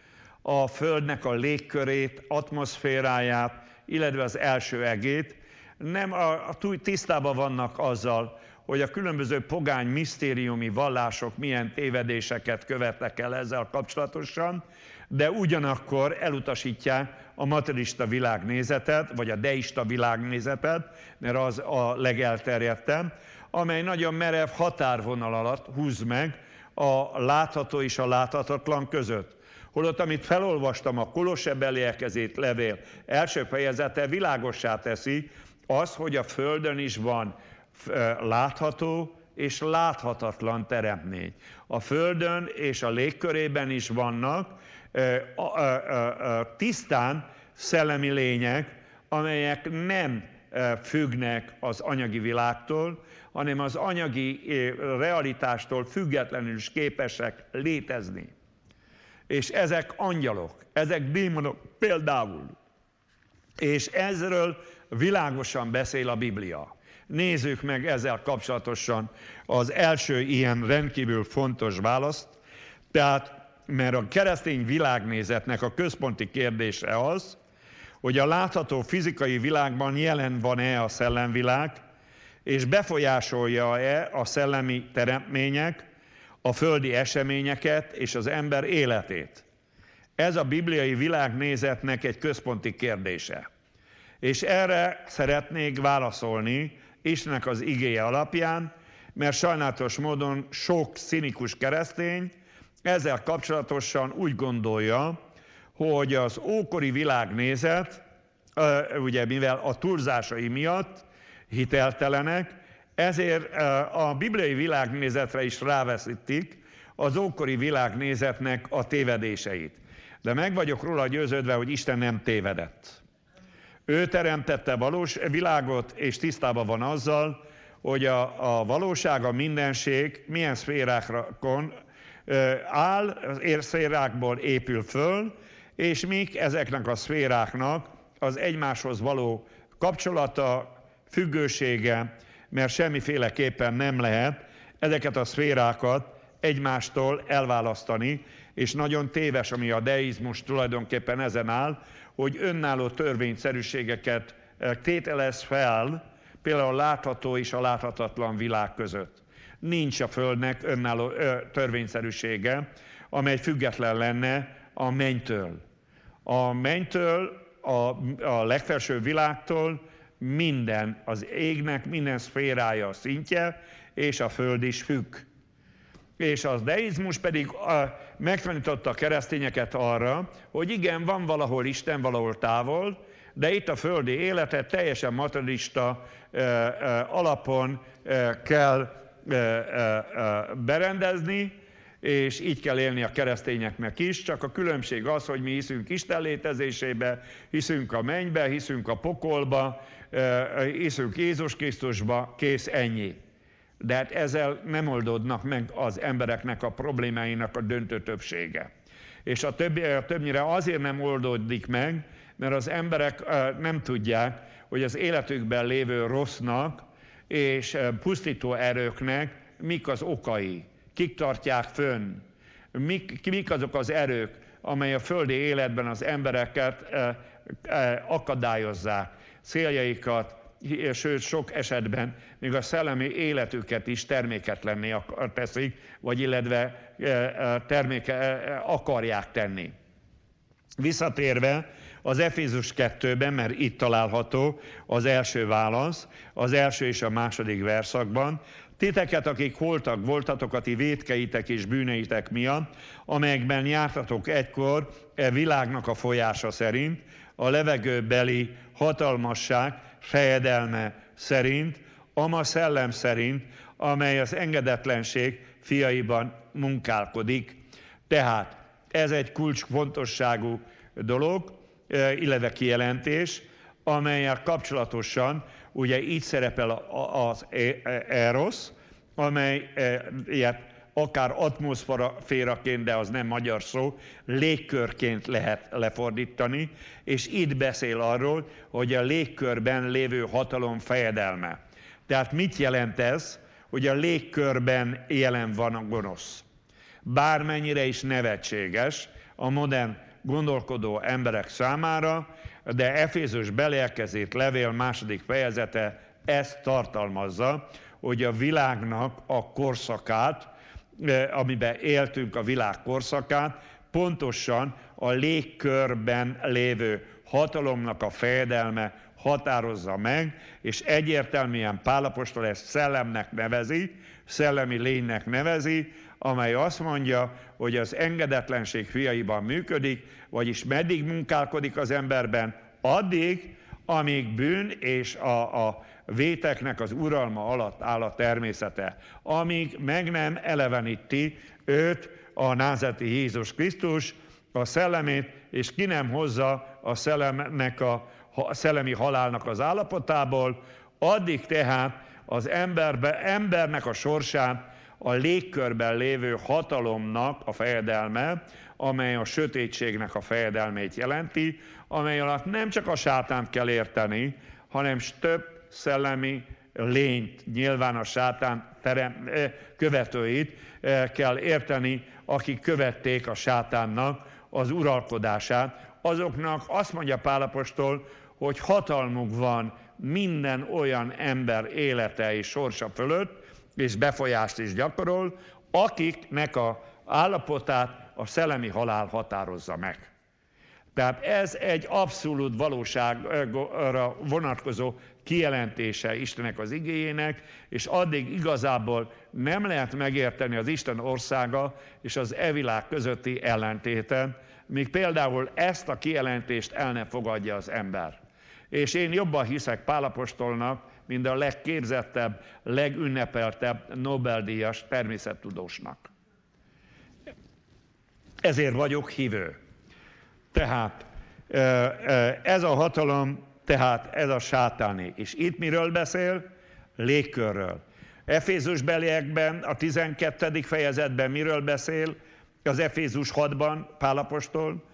a Földnek a légkörét, atmoszféráját, illetve az első egét, nem a, a tisztában vannak azzal, hogy a különböző pogány misztériumi vallások milyen tévedéseket követnek el ezzel kapcsolatosan, de ugyanakkor elutasítják a materista világnézetet, vagy a deista világnézetet, mert az a legelterjedtebb, amely nagyon merev határvonal alatt húz meg a látható és a láthatatlan között. Holott, amit felolvastam, a Kolosse belielkezét levél első fejezete világossá teszi az, hogy a Földön is van látható és láthatatlan teremtmény. A Földön és a légkörében is vannak tisztán szellemi lények, amelyek nem függnek az anyagi világtól, hanem az anyagi realitástól függetlenül is képesek létezni. És ezek angyalok, ezek démonok például. És ezről világosan beszél a Biblia. Nézzük meg ezzel kapcsolatosan az első ilyen rendkívül fontos választ. Tehát, mert a keresztény világnézetnek a központi kérdése az, hogy a látható fizikai világban jelen van-e a szellemvilág, és befolyásolja-e a szellemi teremtmények, a földi eseményeket és az ember életét. Ez a bibliai világnézetnek egy központi kérdése. És erre szeretnék válaszolni Istennek az igéje alapján, mert sajnálatos módon sok szinikus keresztény ezzel kapcsolatosan úgy gondolja, hogy az ókori világnézet, ugye mivel a túlzásai miatt hiteltelenek, ezért a bibliai világnézetre is ráveszítik az ókori világnézetnek a tévedéseit. De meg vagyok róla győződve, hogy Isten nem tévedett. Ő teremtette valós világot, és tisztában van azzal, hogy a, a valóság, a mindenség milyen szférákon áll, szférákból épül föl, és mik ezeknek a szféráknak az egymáshoz való kapcsolata, függősége, mert semmiféleképpen nem lehet ezeket a szférákat egymástól elválasztani, és nagyon téves, ami a deizmus tulajdonképpen ezen áll, hogy önálló törvényszerűségeket eh, tételez fel, például a látható és a láthatatlan világ között. Nincs a Földnek önálló ö, törvényszerűsége, amely független lenne a mennytől. A mennytől, a, a legfelső világtól minden, az égnek minden szférája a szintje, és a föld is függ. És az deizmus pedig megtanította a keresztényeket arra, hogy igen, van valahol Isten, valahol távol, de itt a földi életet teljesen materialista alapon e, kell e, e, berendezni, és így kell élni a keresztényeknek is, csak a különbség az, hogy mi hiszünk Isten létezésébe, hiszünk a mennybe, hiszünk a pokolba, hiszünk Jézus Krisztusba, kész ennyi. De hát ezzel nem oldódnak meg az embereknek a problémáinak a döntő többsége. És a többi, többnyire azért nem oldódik meg, mert az emberek nem tudják, hogy az életükben lévő rossznak és pusztító erőknek mik az okai, kik tartják fönn, mik, mik azok az erők, amely a földi életben az embereket akadályozzák céljaikat, sőt sok esetben még a szellemi életüket is terméketlenné teszik, vagy illetve e, e, terméke e, akarják tenni. Visszatérve az Efézus 2-ben, mert itt található az első válasz, az első és a második verszakban, Titeket, akik holtak voltatok a ti vétkeitek és bűneitek miatt, amelyekben jártatok egykor e világnak a folyása szerint, a levegőbeli hatalmasság fejedelme szerint, ama szellem szerint, amely az engedetlenség fiaiban munkálkodik. Tehát ez egy kulcsfontosságú dolog, e, illetve kijelentés, amelyel kapcsolatosan ugye így szerepel az e- Eros, amelyet akár atmoszféraként, de az nem magyar szó, légkörként lehet lefordítani, és itt beszél arról, hogy a légkörben lévő hatalom fejedelme. Tehát mit jelent ez, hogy a légkörben jelen van a gonosz? Bármennyire is nevetséges a modern gondolkodó emberek számára, de Efézus belérkezét levél második fejezete ezt tartalmazza, hogy a világnak a korszakát, amiben éltünk a világ korszakát, pontosan a légkörben lévő hatalomnak a fejedelme határozza meg, és egyértelműen Pálapostól ezt szellemnek nevezi, szellemi lénynek nevezi, amely azt mondja, hogy az engedetlenség fiaiban működik, vagyis meddig munkálkodik az emberben, addig, amíg bűn és a, a véteknek az uralma alatt áll a természete, amíg meg nem eleveníti őt a názeti Jézus Krisztus, a szellemét, és ki nem hozza a szellemnek a, a szellemi halálnak az állapotából, addig tehát az emberbe, embernek a sorsát a légkörben lévő hatalomnak a fejedelme, amely a sötétségnek a fejedelmét jelenti, amely alatt nem csak a sátánt kell érteni, hanem több szellemi lényt, nyilván a sátán terem, követőit kell érteni, akik követték a sátánnak az uralkodását. Azoknak azt mondja Pálapostól, hogy hatalmuk van minden olyan ember élete és sorsa fölött, és befolyást is gyakorol, akiknek a állapotát a szellemi halál határozza meg. Tehát ez egy abszolút valóságra vonatkozó kijelentése Istenek az igényének, és addig igazából nem lehet megérteni az Isten országa és az e világ közötti ellentéten, míg például ezt a kijelentést el ne fogadja az ember. És én jobban hiszek Pálapostolnak, mint a legképzettebb, legünnepeltebb Nobel-díjas természettudósnak. Ezért vagyok hívő. Tehát ez a hatalom, tehát ez a sátáni. És itt miről beszél? Légkörről. Efézus beliekben, a 12. fejezetben miről beszél? Az Efézus 6-ban Pálapostól?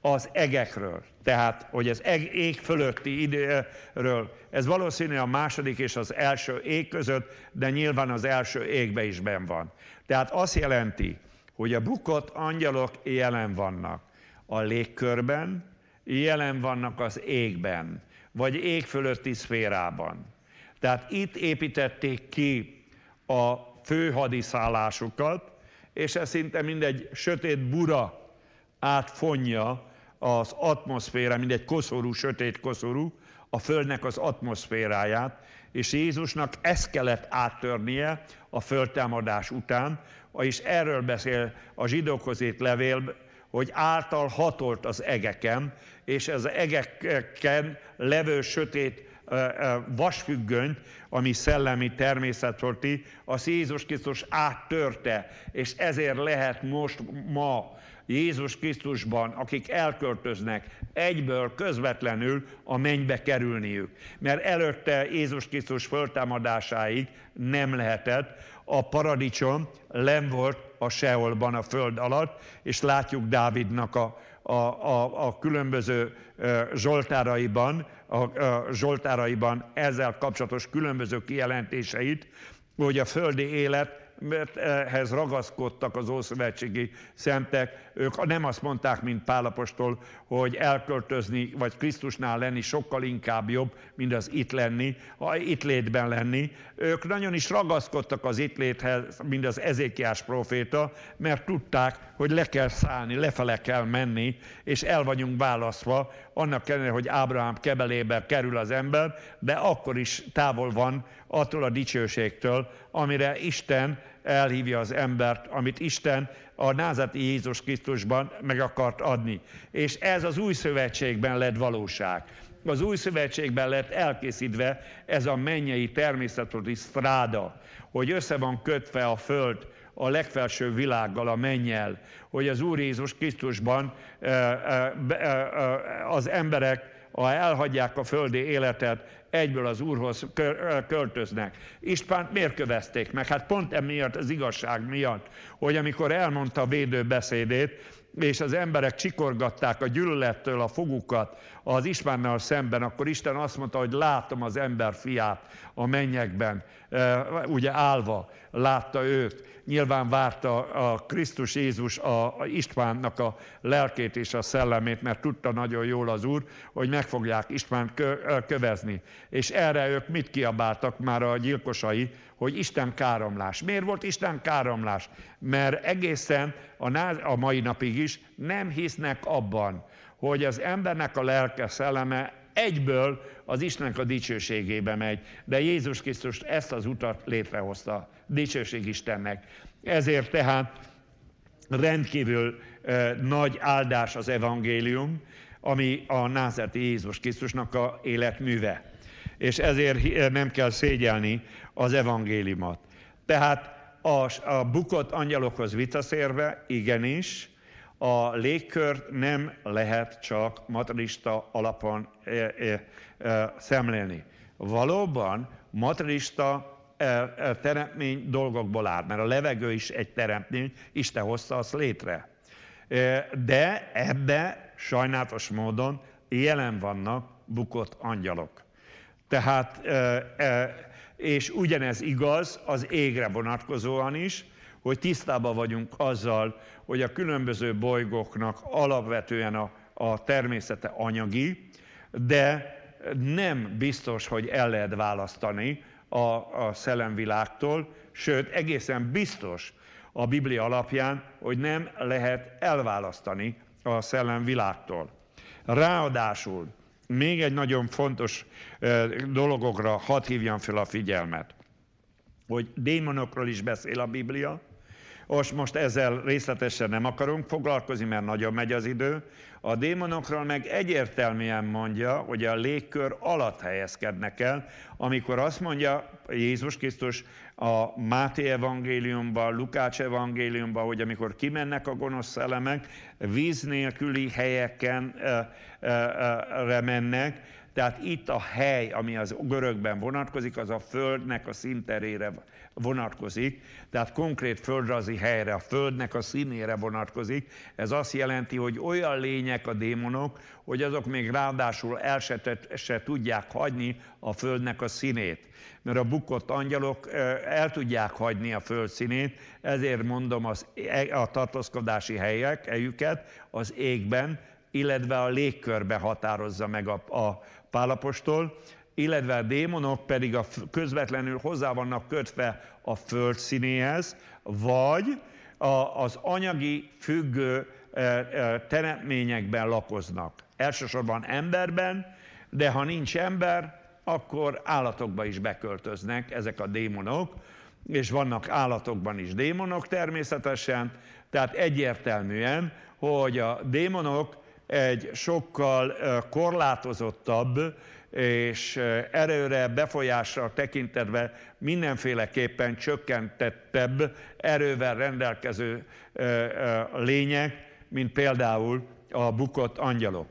Az egekről. Tehát, hogy az eg, ég fölötti időről, ez valószínű a második és az első ég között, de nyilván az első égbe is ben van. Tehát azt jelenti, hogy a bukott angyalok jelen vannak a légkörben, jelen vannak az égben, vagy ég fölötti szférában. Tehát itt építették ki a főhadiszállásukat, és ez szinte mindegy sötét bura átfonja az atmoszféra, mindegy koszorú, sötét koszorú, a Földnek az atmoszféráját, és Jézusnak ezt kellett áttörnie a földtámadás után, és erről beszél a zsidókhoz írt levél, hogy által hatolt az egeken, és az egeken levő sötét vasfüggönyt, ami szellemi természetforti, az Jézus Krisztus áttörte, és ezért lehet most ma Jézus Krisztusban, akik elköltöznek, egyből közvetlenül a mennybe kerülniük. Mert előtte Jézus Krisztus föltámadásáig nem lehetett, a paradicsom len volt a Seolban, a föld alatt, és látjuk Dávidnak a, a, a, a különböző zsoltáraiban, a, a zsoltáraiban ezzel kapcsolatos különböző kijelentéseit, hogy a földi élet mert ehhez ragaszkodtak az ószövetségi szentek. Ők nem azt mondták, mint Pálapostól, hogy elköltözni, vagy Krisztusnál lenni sokkal inkább jobb, mint az itt lenni, a itt létben lenni. Ők nagyon is ragaszkodtak az itt léthez, mint az Ezékiás proféta, mert tudták, hogy le kell szállni, lefele kell menni, és el vagyunk választva, annak ellenére, hogy Ábrahám kebelébe kerül az ember, de akkor is távol van attól a dicsőségtől, amire Isten elhívja az embert, amit Isten a názati Jézus Krisztusban meg akart adni. És ez az új szövetségben lett valóság. Az új szövetségben lett elkészítve ez a mennyei természetoti stráda, hogy össze van kötve a föld a legfelső világgal, a mennyel, hogy az Úr Jézus Krisztusban az emberek ha elhagyják a földi életet, egyből az Úrhoz költöznek. István miért kövezték meg? Hát pont emiatt, az igazság miatt, hogy amikor elmondta a védő beszédét, és az emberek csikorgatták a gyűlölettől a fogukat az Istvánnal szemben, akkor Isten azt mondta, hogy látom az ember fiát a mennyekben, ugye állva látta őt. Nyilván várta a Krisztus Jézus a Istvánnak a lelkét és a szellemét, mert tudta nagyon jól az Úr, hogy meg fogják István kövezni. És erre ők mit kiabáltak már a gyilkosai, hogy Isten káromlás. Miért volt Isten káromlás? Mert egészen a, a mai napig mégis nem hisznek abban, hogy az embernek a lelke szelleme egyből az Istennek a dicsőségébe megy. De Jézus Krisztus ezt az utat létrehozta, dicsőség Istennek. Ezért tehát rendkívül nagy áldás az evangélium, ami a názerti Jézus Krisztusnak a életműve. És ezért nem kell szégyelni az evangéliumot. Tehát a, a bukott angyalokhoz vitaszérve, igenis, a légkört nem lehet csak materialista alapon e, e, e, szemlélni. Valóban materialista e, teremtmény dolgokból áll, mert a levegő is egy teremtmény, Isten hozta azt létre. De ebbe sajnálatos módon jelen vannak bukott angyalok. Tehát, és ugyanez igaz az égre vonatkozóan is, hogy tisztában vagyunk azzal, hogy a különböző bolygóknak alapvetően a, a természete anyagi, de nem biztos, hogy el lehet választani a, a szellemvilágtól, sőt, egészen biztos a Biblia alapján, hogy nem lehet elválasztani a szellemvilágtól. Ráadásul még egy nagyon fontos dologokra hadd hívjam fel a figyelmet, hogy démonokról is beszél a Biblia, most, most ezzel részletesen nem akarunk foglalkozni, mert nagyon megy az idő. A démonokról meg egyértelműen mondja, hogy a légkör alatt helyezkednek el, amikor azt mondja Jézus Krisztus a Máté evangéliumban, Lukács evangéliumban, hogy amikor kimennek a gonosz szellemek, víz nélküli helyeken mennek, tehát itt a hely, ami az görögben vonatkozik, az a földnek a szinterére vonatkozik, tehát konkrét földrajzi helyre, a földnek a színére vonatkozik. Ez azt jelenti, hogy olyan lények a démonok, hogy azok még ráadásul el se, se tudják hagyni a földnek a színét. Mert a bukott angyalok el tudják hagyni a föld színét, ezért mondom az, e, a tartózkodási helyek, helyüket az égben, illetve a légkörbe határozza meg a, a pálapostól, illetve a démonok pedig a közvetlenül hozzá vannak kötve a föld színéhez, vagy a, az anyagi függő e, e, teremtményekben lakoznak. Elsősorban emberben, de ha nincs ember, akkor állatokba is beköltöznek ezek a démonok, és vannak állatokban is démonok természetesen, tehát egyértelműen, hogy a démonok egy sokkal korlátozottabb és erőre, befolyásra tekintetve mindenféleképpen csökkentettebb erővel rendelkező lények, mint például a bukott angyalok.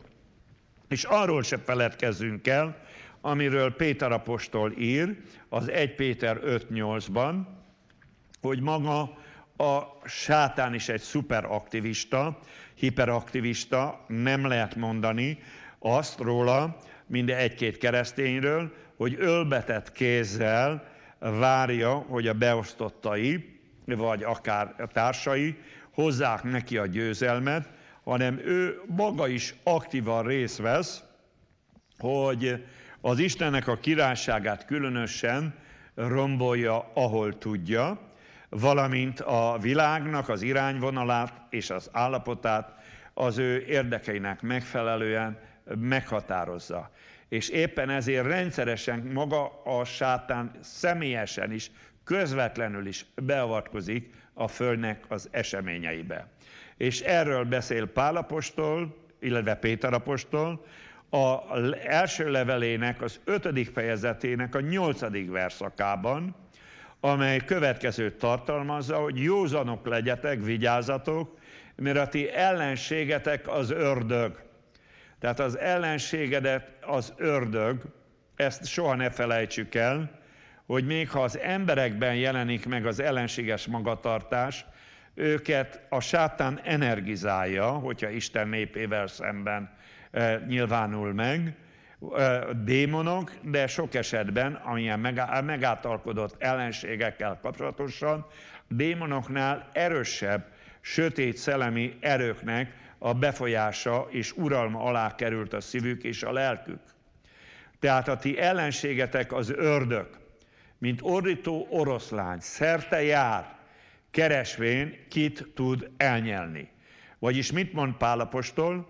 És arról se feledkezzünk el, amiről Péter apostol ír az 1 Péter 5.8-ban, hogy maga a sátán is egy szuperaktivista, hiperaktivista, nem lehet mondani azt róla, minden egy-két keresztényről, hogy ölbetett kézzel várja, hogy a beosztottai, vagy akár a társai hozzák neki a győzelmet, hanem ő maga is aktívan részt vesz, hogy az Istennek a királyságát különösen rombolja, ahol tudja, valamint a világnak az irányvonalát és az állapotát az ő érdekeinek megfelelően meghatározza. És éppen ezért rendszeresen maga a sátán személyesen is, közvetlenül is beavatkozik a Földnek az eseményeibe. És erről beszél Pálapostól, illetve Péter apostol, a első levelének, az ötödik fejezetének a nyolcadik verszakában, amely következőt tartalmazza, hogy józanok legyetek, vigyázzatok, mert a ti ellenségetek az ördög. Tehát az ellenségedet az ördög, ezt soha ne felejtsük el, hogy még ha az emberekben jelenik meg az ellenséges magatartás, őket a sátán energizálja, hogyha Isten népével szemben e, nyilvánul meg, e, démonok, de sok esetben, amilyen megáltalkodott ellenségekkel kapcsolatosan, démonoknál erősebb, sötét szellemi erőknek a befolyása és uralma alá került a szívük és a lelkük. Tehát a ti ellenségetek az ördög, mint ordító oroszlány, szerte jár, keresvén kit tud elnyelni. Vagyis mit mond Pálapostól?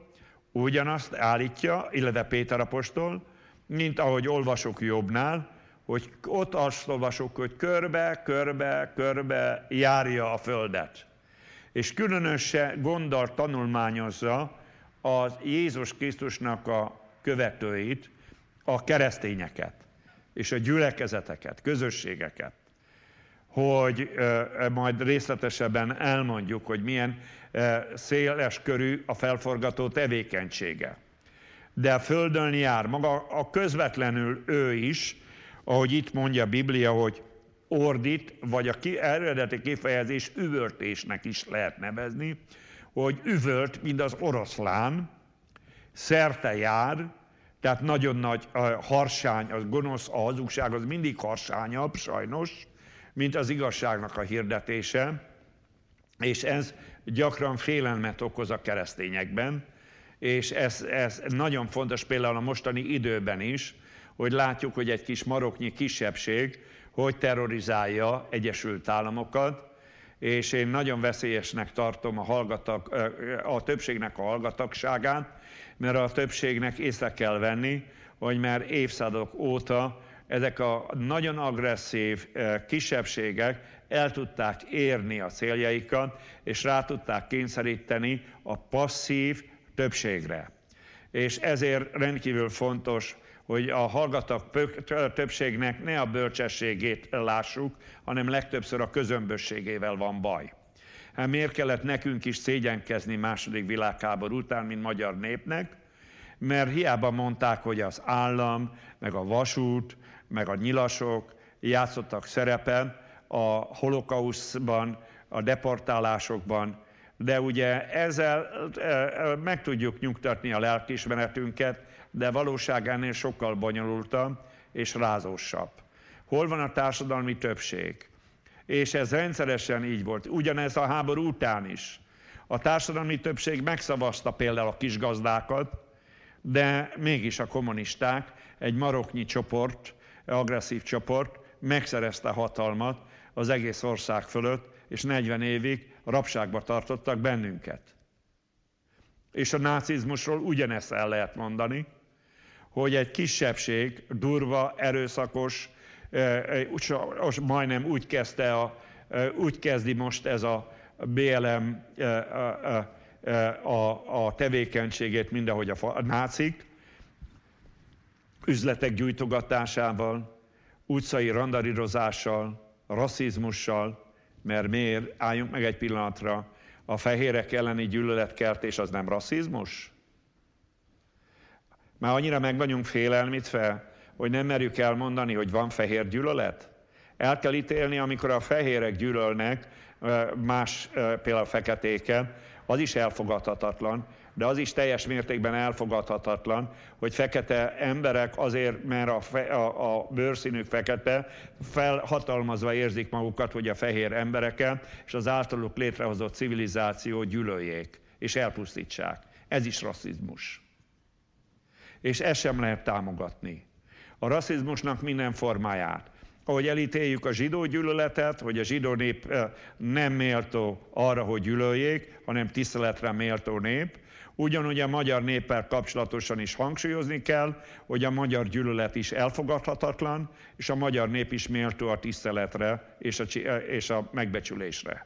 Ugyanazt állítja, illetve Péter apostol, mint ahogy olvasok Jobbnál, hogy ott azt olvasok, hogy körbe, körbe, körbe járja a földet. És különösen gonddal tanulmányozza az Jézus Krisztusnak a követőit, a keresztényeket és a gyülekezeteket, közösségeket, hogy majd részletesebben elmondjuk, hogy milyen széles körű a felforgató tevékenysége. De a földön jár, maga a közvetlenül ő is, ahogy itt mondja a Biblia, hogy ordít, vagy a ki, eredeti kifejezés üvöltésnek is lehet nevezni, hogy üvölt, mint az oroszlán, szerte jár, tehát nagyon nagy a harsány, az gonosz, a hazugság az mindig harsányabb, sajnos, mint az igazságnak a hirdetése, és ez gyakran félelmet okoz a keresztényekben, és ez, ez nagyon fontos például a mostani időben is, hogy látjuk, hogy egy kis maroknyi kisebbség hogy terrorizálja Egyesült Államokat, és én nagyon veszélyesnek tartom a, hallgatak, a többségnek a hallgatagságát, mert a többségnek észre kell venni, hogy már évszázadok óta ezek a nagyon agresszív kisebbségek el tudták érni a céljaikat, és rá tudták kényszeríteni a passzív többségre. És ezért rendkívül fontos, hogy a hallgatók többségnek ne a bölcsességét lássuk, hanem legtöbbször a közömbösségével van baj. Hát miért kellett nekünk is szégyenkezni második világháború után, mint magyar népnek? Mert hiába mondták, hogy az állam, meg a vasút, meg a nyilasok játszottak szerepet a holokauszban, a deportálásokban, de ugye ezzel e, e, meg tudjuk nyugtatni a lelkismeretünket, de valóság ennél sokkal bonyolultabb és rázósabb. Hol van a társadalmi többség? És ez rendszeresen így volt. Ugyanez a háború után is. A társadalmi többség megszavazta például a kisgazdákat, de mégis a kommunisták, egy maroknyi csoport, agresszív csoport megszerezte hatalmat az egész ország fölött, és 40 évig rabságba tartottak bennünket. És a nácizmusról ugyanezt el lehet mondani, hogy egy kisebbség, durva, erőszakos, majdnem úgy kezdte a, úgy kezdi most ez a BLM a, a tevékenységét, mint ahogy a nácik, üzletek gyújtogatásával, utcai randarírozással, rasszizmussal, mert miért? Álljunk meg egy pillanatra, a fehérek elleni gyűlöletkeltés az nem rasszizmus? Már annyira meg vagyunk félelmítve, hogy nem merjük elmondani, hogy van fehér gyűlölet? El kell ítélni, amikor a fehérek gyűlölnek más, például feketéken, az is elfogadhatatlan, de az is teljes mértékben elfogadhatatlan, hogy fekete emberek azért, mert a, fe, a, a bőrszínük fekete, felhatalmazva érzik magukat, hogy a fehér embereket és az általuk létrehozott civilizáció gyűlöljék és elpusztítsák. Ez is rasszizmus. És ezt sem lehet támogatni. A rasszizmusnak minden formáját ahogy elítéljük a zsidó gyűlöletet, hogy a zsidó nép nem méltó arra, hogy gyűlöljék, hanem tiszteletre méltó nép, Ugyanúgy a magyar néppel kapcsolatosan is hangsúlyozni kell, hogy a magyar gyűlölet is elfogadhatatlan, és a magyar nép is méltó a tiszteletre és a, és a megbecsülésre.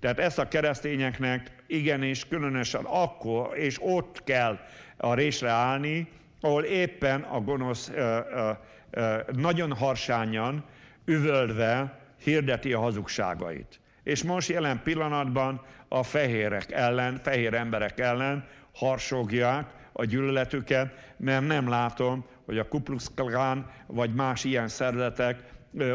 Tehát ezt a keresztényeknek igenis különösen akkor és ott kell a résre állni, ahol éppen a gonosz nagyon harsányan, üvölve hirdeti a hazugságait. És most jelen pillanatban a fehérek ellen, fehér emberek ellen harsogják a gyűlöletüket, mert nem látom, hogy a Ku Klux Klan vagy más ilyen szervezetek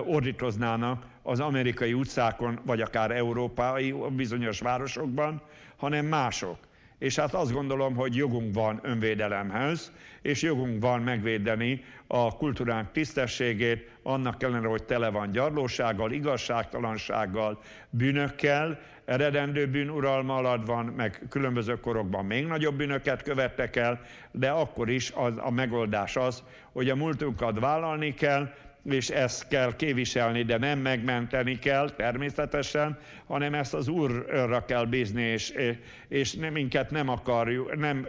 ordítoznának az amerikai utcákon, vagy akár európai bizonyos városokban, hanem mások. És hát azt gondolom, hogy jogunk van önvédelemhez, és jogunk van megvédeni a kultúránk tisztességét, annak ellenére, hogy tele van gyarlósággal, igazságtalansággal, bűnökkel, eredendő bűn uralma alatt van, meg különböző korokban még nagyobb bűnöket követtek el, de akkor is az, a megoldás az, hogy a múltunkat vállalni kell, és ezt kell kéviselni, de nem megmenteni kell természetesen, hanem ezt az Úrra kell bízni, és, és nem minket nem akarjuk, nem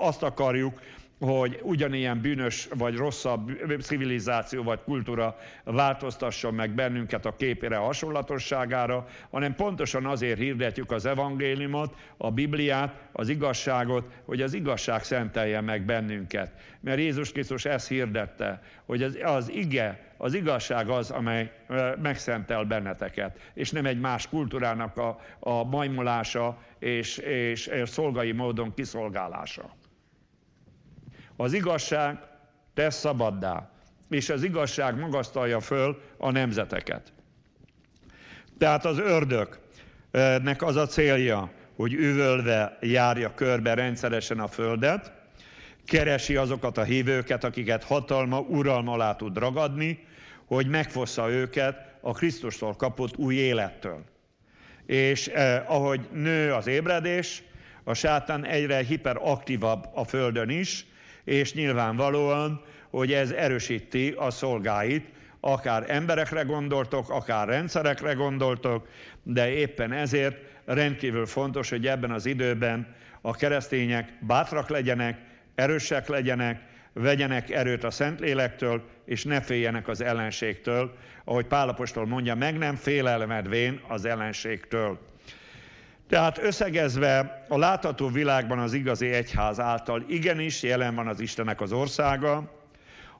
azt akarjuk, hogy ugyanilyen bűnös vagy rosszabb civilizáció vagy kultúra változtasson meg bennünket a képére hasonlatosságára, hanem pontosan azért hirdetjük az evangéliumot, a Bibliát, az igazságot, hogy az igazság szentelje meg bennünket. Mert Jézus Krisztus ezt hirdette, hogy az, az ige, az igazság az, amely megszentel benneteket, és nem egy más kultúrának a, a majmolása és, és, és szolgai módon kiszolgálása. Az igazság tesz szabaddá, és az igazság magasztalja föl a nemzeteket. Tehát az ördögnek az a célja, hogy üvölve járja körbe rendszeresen a földet, keresi azokat a hívőket, akiket hatalma, uralma alá tud ragadni, hogy megfossza őket a Krisztustól kapott új élettől. És eh, ahogy nő az ébredés, a sátán egyre hiperaktívabb a földön is, és nyilvánvalóan, hogy ez erősíti a szolgáit, akár emberekre gondoltok, akár rendszerekre gondoltok, de éppen ezért rendkívül fontos, hogy ebben az időben a keresztények bátrak legyenek, erősek legyenek, vegyenek erőt a Szentlélektől, és ne féljenek az ellenségtől, ahogy Pálapostól mondja, meg nem félelmedvén az ellenségtől. Tehát összegezve a látható világban az igazi egyház által igenis jelen van az Istenek az országa,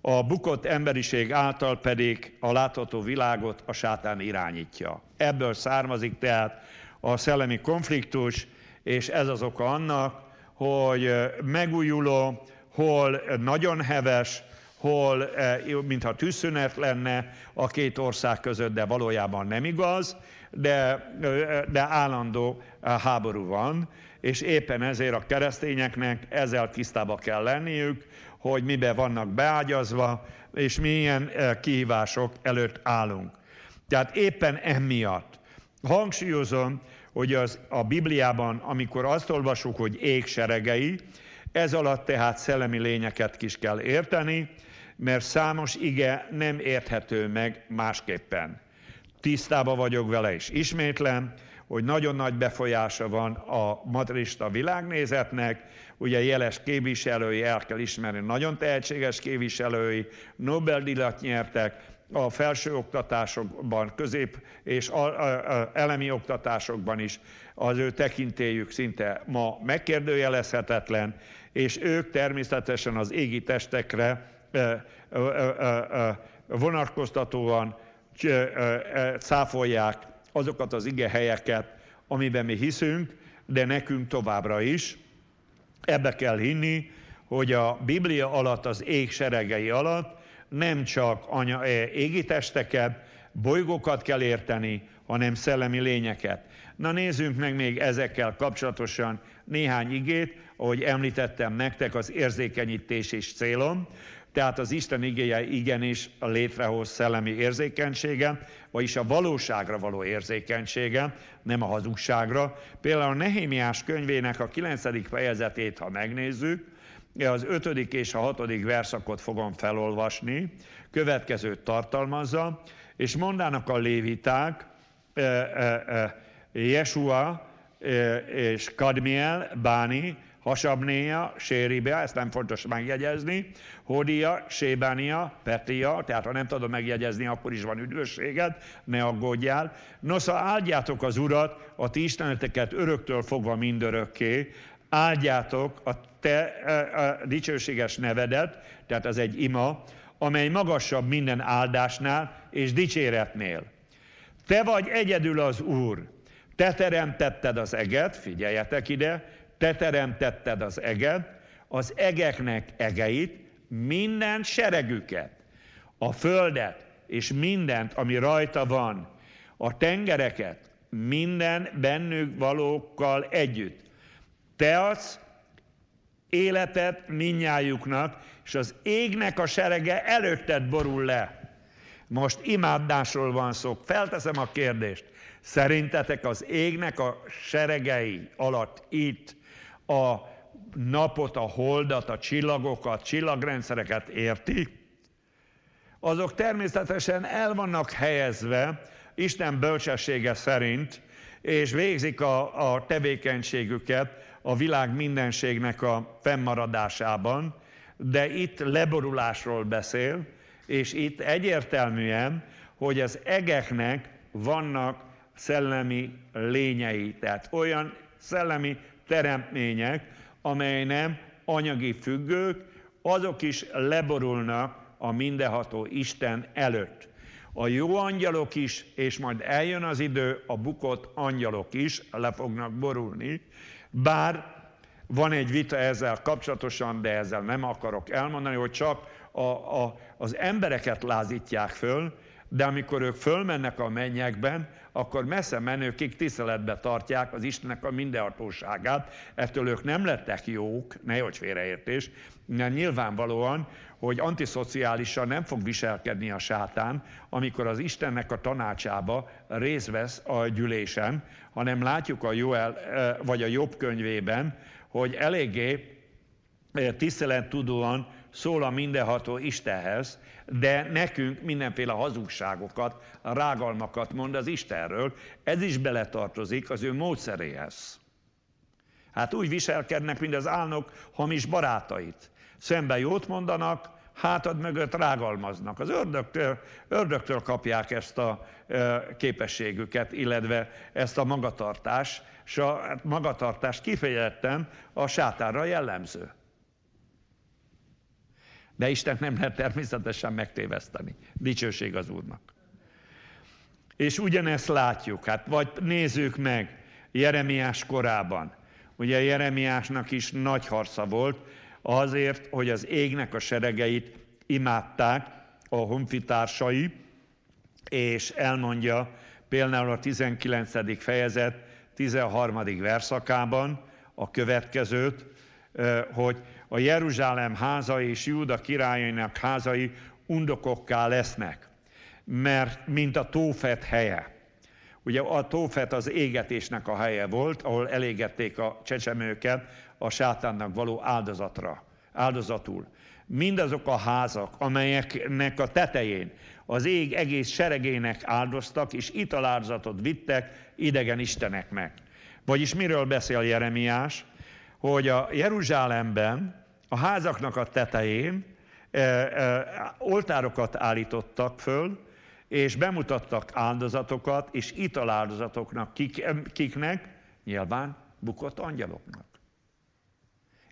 a bukott emberiség által pedig a látható világot a sátán irányítja. Ebből származik tehát a szellemi konfliktus, és ez az oka annak, hogy megújuló, hol nagyon heves, hol mintha tűzszünet lenne a két ország között, de valójában nem igaz, de, de állandó háború van, és éppen ezért a keresztényeknek ezzel tisztába kell lenniük, hogy mibe vannak beágyazva, és milyen kihívások előtt állunk. Tehát éppen emiatt hangsúlyozom, hogy az, a Bibliában, amikor azt olvasjuk, hogy ég seregei, ez alatt tehát szellemi lényeket is kell érteni, mert számos ige nem érthető meg másképpen. Tisztába vagyok vele, és ismétlem, hogy nagyon nagy befolyása van a matrista világnézetnek, ugye jeles képviselői, el kell ismerni, nagyon tehetséges képviselői, Nobel-díjat nyertek, a felső oktatásokban, közép és a, a, a elemi oktatásokban is. Az ő tekintélyük szinte ma megkérdőjelezhetetlen, és ők természetesen az égi testekre vonatkoztatóan cáfolják azokat az ige helyeket, amiben mi hiszünk, de nekünk továbbra is. Ebbe kell hinni, hogy a Biblia alatt, az ég seregei alatt nem csak anya, égi testeket, bolygókat kell érteni, hanem szellemi lényeket. Na nézzünk meg még ezekkel kapcsolatosan néhány igét, ahogy említettem nektek, az érzékenyítés is célom. Tehát az Isten igéje igenis a létrehoz szellemi érzékenysége, vagyis a valóságra való érzékenysége, nem a hazugságra. Például a Nehémiás könyvének a 9. fejezetét, ha megnézzük, az 5. és a 6. verszakot fogom felolvasni, következőt tartalmazza, és mondának a léviták, Jesua és Kadmiel, Báni, Hasabnéja, Séribia, ezt nem fontos megjegyezni, Hodia, Sébánia, Petia, tehát ha nem tudod megjegyezni, akkor is van üdvösséged, ne aggódjál. Nosza, áldjátok az Urat, a ti isteneteket öröktől fogva mindörökké, áldjátok a te a dicsőséges nevedet, tehát ez egy ima, amely magasabb minden áldásnál és dicséretnél. Te vagy egyedül az Úr, te teremtetted az eget, figyeljetek ide, te teremtetted az eget, az egeknek egeit, minden seregüket, a földet és mindent, ami rajta van, a tengereket, minden bennük valókkal együtt. Te adsz életet minnyájuknak, és az égnek a serege előtted borul le. Most imádásról van szó. Felteszem a kérdést. Szerintetek az égnek a seregei alatt itt a napot, a holdat, a csillagokat, csillagrendszereket érti, azok természetesen el vannak helyezve Isten bölcsessége szerint, és végzik a, a tevékenységüket a világ mindenségnek a fennmaradásában, de itt leborulásról beszél, és itt egyértelműen, hogy az egeknek vannak szellemi lényei, tehát olyan szellemi teremtmények, amely nem anyagi függők, azok is leborulnak a mindenható Isten előtt. A jó angyalok is, és majd eljön az idő, a bukott angyalok is le fognak borulni, bár van egy vita ezzel kapcsolatosan, de ezzel nem akarok elmondani, hogy csak a, a, az embereket lázítják föl, de amikor ők fölmennek a mennyekben, akkor messze menőkig tiszteletbe tartják az Istennek a mindenhatóságát. Ettől ők nem lettek jók, ne hogy félreértés, mert nyilvánvalóan, hogy antiszociálisan nem fog viselkedni a sátán, amikor az Istennek a tanácsába részt vesz a gyűlésen, hanem látjuk a Joel, eh, vagy a Jobb könyvében, hogy eléggé eh, tisztelettudóan szól a mindenható Istenhez, de nekünk mindenféle hazugságokat, rágalmakat mond az Istenről. Ez is beletartozik az ő módszeréhez. Hát úgy viselkednek, mint az álnok hamis barátait. Szembe jót mondanak, hátad mögött rágalmaznak. Az ördögtől, ördögtől kapják ezt a képességüket, illetve ezt a magatartást, és a hát magatartás kifejezetten a sátára jellemző. De Isten nem lehet természetesen megtéveszteni. Dicsőség az Úrnak. És ugyanezt látjuk, hát vagy nézzük meg Jeremiás korában. Ugye Jeremiásnak is nagy harca volt azért, hogy az égnek a seregeit imádták a honfitársai, és elmondja például a 19. fejezet 13. verszakában a következőt, hogy a Jeruzsálem háza és Júda királyainak házai undokokká lesznek, mert mint a tófet helye. Ugye a tófet az égetésnek a helye volt, ahol elégették a csecsemőket a sátánnak való áldozatra, áldozatul. Mindazok a házak, amelyeknek a tetején az ég egész seregének áldoztak, és italárzatot vittek idegen isteneknek. Vagyis miről beszél Jeremiás? Hogy a Jeruzsálemben a házaknak a tetején e, e, oltárokat állítottak föl, és bemutattak áldozatokat, és italáldozatoknak, kik, kiknek? Nyilván bukott angyaloknak.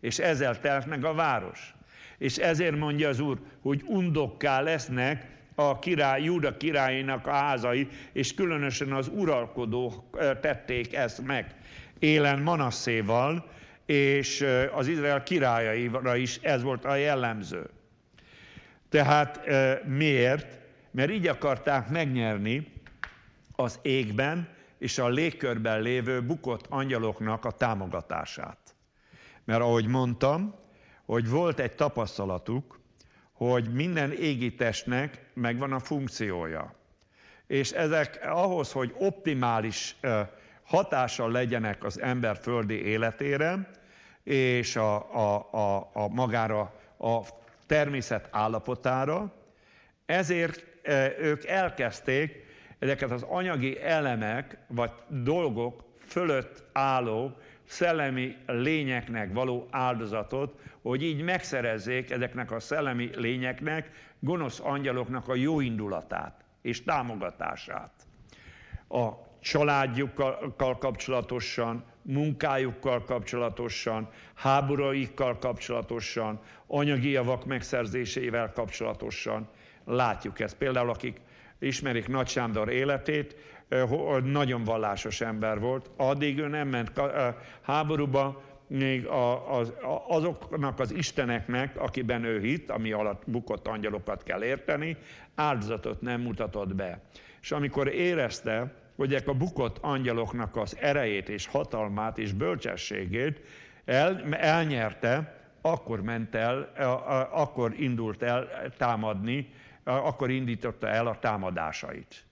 És ezzel telt meg a város. És ezért mondja az Úr, hogy undokká lesznek a király, Júda királyának a házai, és különösen az uralkodók tették ezt meg. Élen Manasszéval, és az Izrael királyaira is ez volt a jellemző. Tehát miért? Mert így akarták megnyerni az égben és a légkörben lévő bukott angyaloknak a támogatását. Mert ahogy mondtam, hogy volt egy tapasztalatuk, hogy minden égitestnek megvan a funkciója. És ezek ahhoz, hogy optimális hatással legyenek az ember földi életére, és a, a, a, a magára a természet állapotára, ezért e, ők elkezdték ezeket az anyagi elemek vagy dolgok fölött álló szellemi lényeknek való áldozatot, hogy így megszerezzék ezeknek a szellemi lényeknek, gonosz angyaloknak a jó indulatát és támogatását. A családjukkal kapcsolatosan, munkájukkal kapcsolatosan, háborúikkal kapcsolatosan, anyagi javak megszerzésével kapcsolatosan. Látjuk ezt. Például akik ismerik Nagy Sándor életét, nagyon vallásos ember volt. Addig ő nem ment háborúba, még azoknak az isteneknek, akiben ő hitt, ami alatt bukott angyalokat kell érteni, áldozatot nem mutatott be. És amikor érezte, hogy a bukott angyaloknak az erejét és hatalmát és bölcsességét el, elnyerte, akkor ment el, akkor indult el támadni, akkor indította el a támadásait.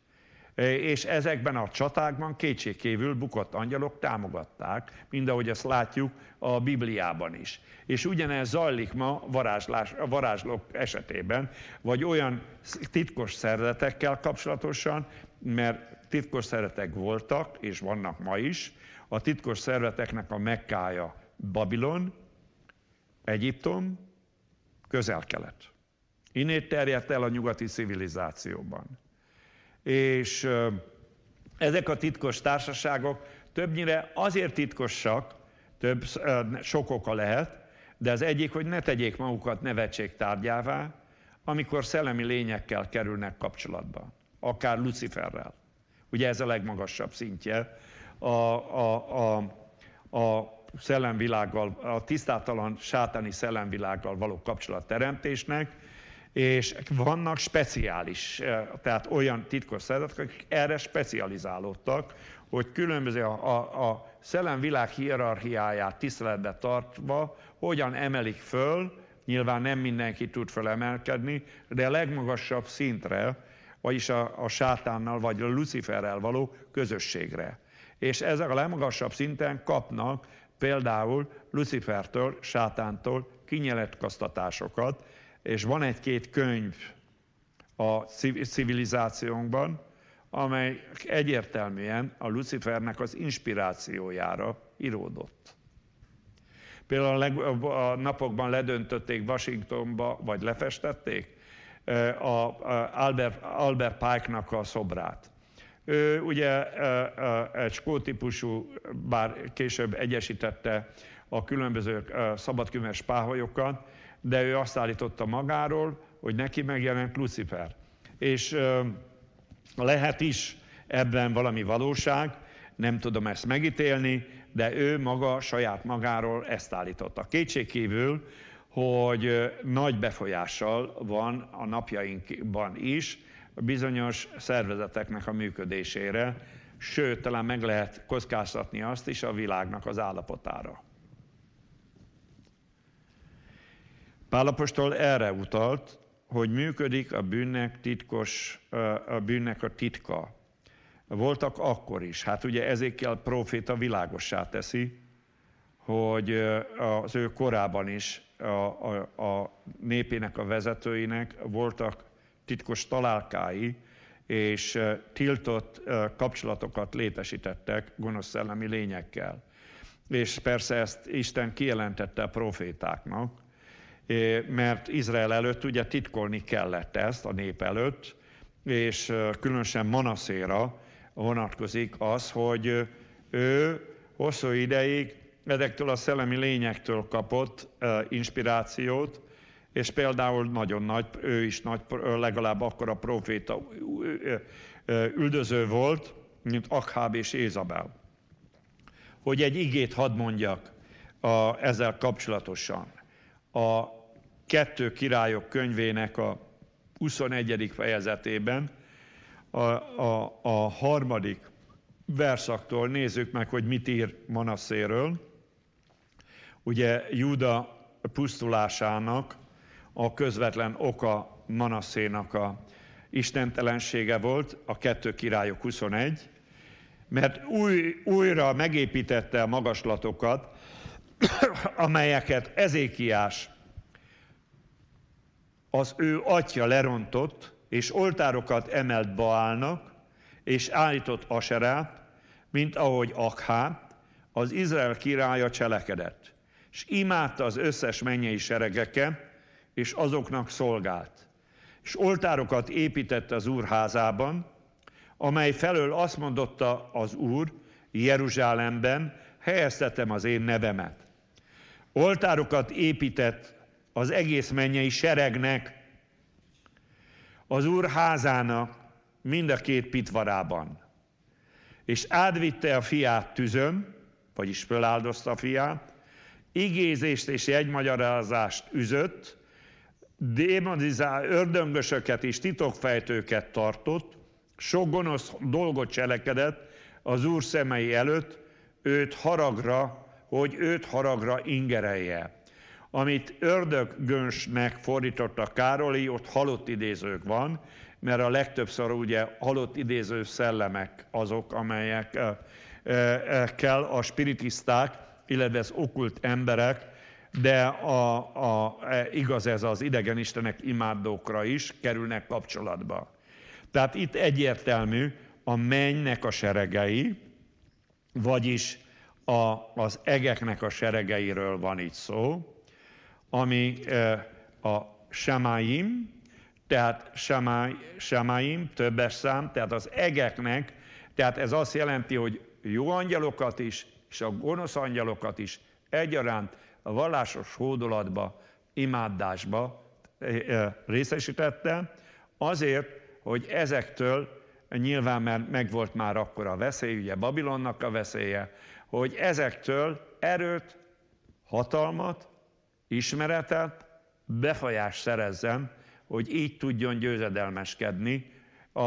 És ezekben a csatákban kétségkívül bukott angyalok támogatták, mind ahogy ezt látjuk a Bibliában is. És ugyanez zajlik ma varázslás, varázslók esetében, vagy olyan titkos szervezetekkel kapcsolatosan, mert titkos szervezetek voltak, és vannak ma is. A titkos szervezeteknek a mekkája Babilon, Egyiptom, közel-kelet. Innét terjedt el a nyugati civilizációban. És ezek a titkos társaságok többnyire azért titkosak, több, sok oka lehet, de az egyik, hogy ne tegyék magukat nevetség tárgyává, amikor szellemi lényekkel kerülnek kapcsolatba, akár Luciferrel. Ugye ez a legmagasabb szintje. A, a, a, a szellemvilággal, a tisztátalan sátáni szellemvilággal való kapcsolatteremtésnek, és vannak speciális, eh, tehát olyan titkos szervezetek, akik erre specializálódtak, hogy különböző a, a, a szellemvilág hierarchiáját tiszteletbe tartva, hogyan emelik föl, nyilván nem mindenki tud fölemelkedni, de a legmagasabb szintre, vagyis a, a sátánnal vagy a Luciferrel való közösségre. És ezek a legmagasabb szinten kapnak például Lucifertől, sátántól kinyeletkoztatásokat, és van egy-két könyv a civilizációnkban, amely egyértelműen a Lucifernek az inspirációjára íródott. Például a napokban ledöntötték Washingtonba, vagy lefestették a Albert, Albert Pike-nak a szobrát. Ő ugye egy skótípusú, bár később egyesítette a különböző szabadkümes páholyokat, de ő azt állította magáról, hogy neki megjelent Lucifer. És lehet is ebben valami valóság, nem tudom ezt megítélni, de ő maga saját magáról ezt állította. Kétségkívül, hogy nagy befolyással van a napjainkban is bizonyos szervezeteknek a működésére, sőt, talán meg lehet kockáztatni azt is a világnak az állapotára. Pálapostól erre utalt, hogy működik a bűnnek titkos, a bűnnek a titka. Voltak akkor is. Hát ugye ezékkel proféta világossá teszi, hogy az ő korában is a, a, a népének a vezetőinek voltak titkos találkái, és tiltott kapcsolatokat létesítettek gonosz szellemi lényekkel. És persze ezt Isten kijelentette a profétáknak, mert Izrael előtt ugye titkolni kellett ezt a nép előtt, és különösen Manaszéra vonatkozik az, hogy ő hosszú ideig ezektől a szellemi lényektől kapott inspirációt, és például nagyon nagy, ő is nagy, legalább akkor a proféta üldöző volt, mint Akháb és Ézabel. Hogy egy igét hadd mondjak a, ezzel kapcsolatosan. A kettő királyok könyvének a 21. fejezetében a, a, a harmadik verszaktól nézzük meg, hogy mit ír Manasszéről. Ugye Júda pusztulásának a közvetlen oka Manasszénak a istentelensége volt, a kettő királyok 21, mert új, újra megépítette a magaslatokat, amelyeket Ezékiás az ő atya lerontott, és oltárokat emelt Baálnak, és állított Aserát, mint ahogy Akhá, az Izrael királya cselekedett, és imádta az összes mennyei seregeket, és azoknak szolgált. És oltárokat épített az Úr házában, amely felől azt mondotta az Úr Jeruzsálemben, helyeztetem az én nevemet. Oltárokat épített az egész mennyei seregnek, az Úr házának mind a két pitvarában. És átvitte a fiát tüzön, vagyis föláldozta a fiát, igézést és jegymagyarázást üzött, démonizál ördöngösöket és titokfejtőket tartott, sok gonosz dolgot cselekedett az Úr szemei előtt, őt haragra, hogy őt haragra ingerelje. Amit ördöggönsnek fordított a Károli, ott halott idézők van, mert a legtöbbször ugye halott idéző szellemek azok, amelyekkel a spiritiszták, illetve az okult emberek, de a, a, igaz ez az ideganistenek imádókra is kerülnek kapcsolatba. Tehát itt egyértelmű a mennynek a seregei, vagyis a, az egeknek a seregeiről van itt szó, ami a semáim, tehát semáim, többes szám, tehát az egeknek, tehát ez azt jelenti, hogy jó angyalokat is, és a gonosz angyalokat is egyaránt a vallásos hódolatba, imádásba részesítette, azért, hogy ezektől nyilván mert megvolt már akkor a veszély, ugye Babilonnak a veszélye, hogy ezektől erőt, hatalmat, ismeretet, befolyást szerezzen, hogy így tudjon győzedelmeskedni a,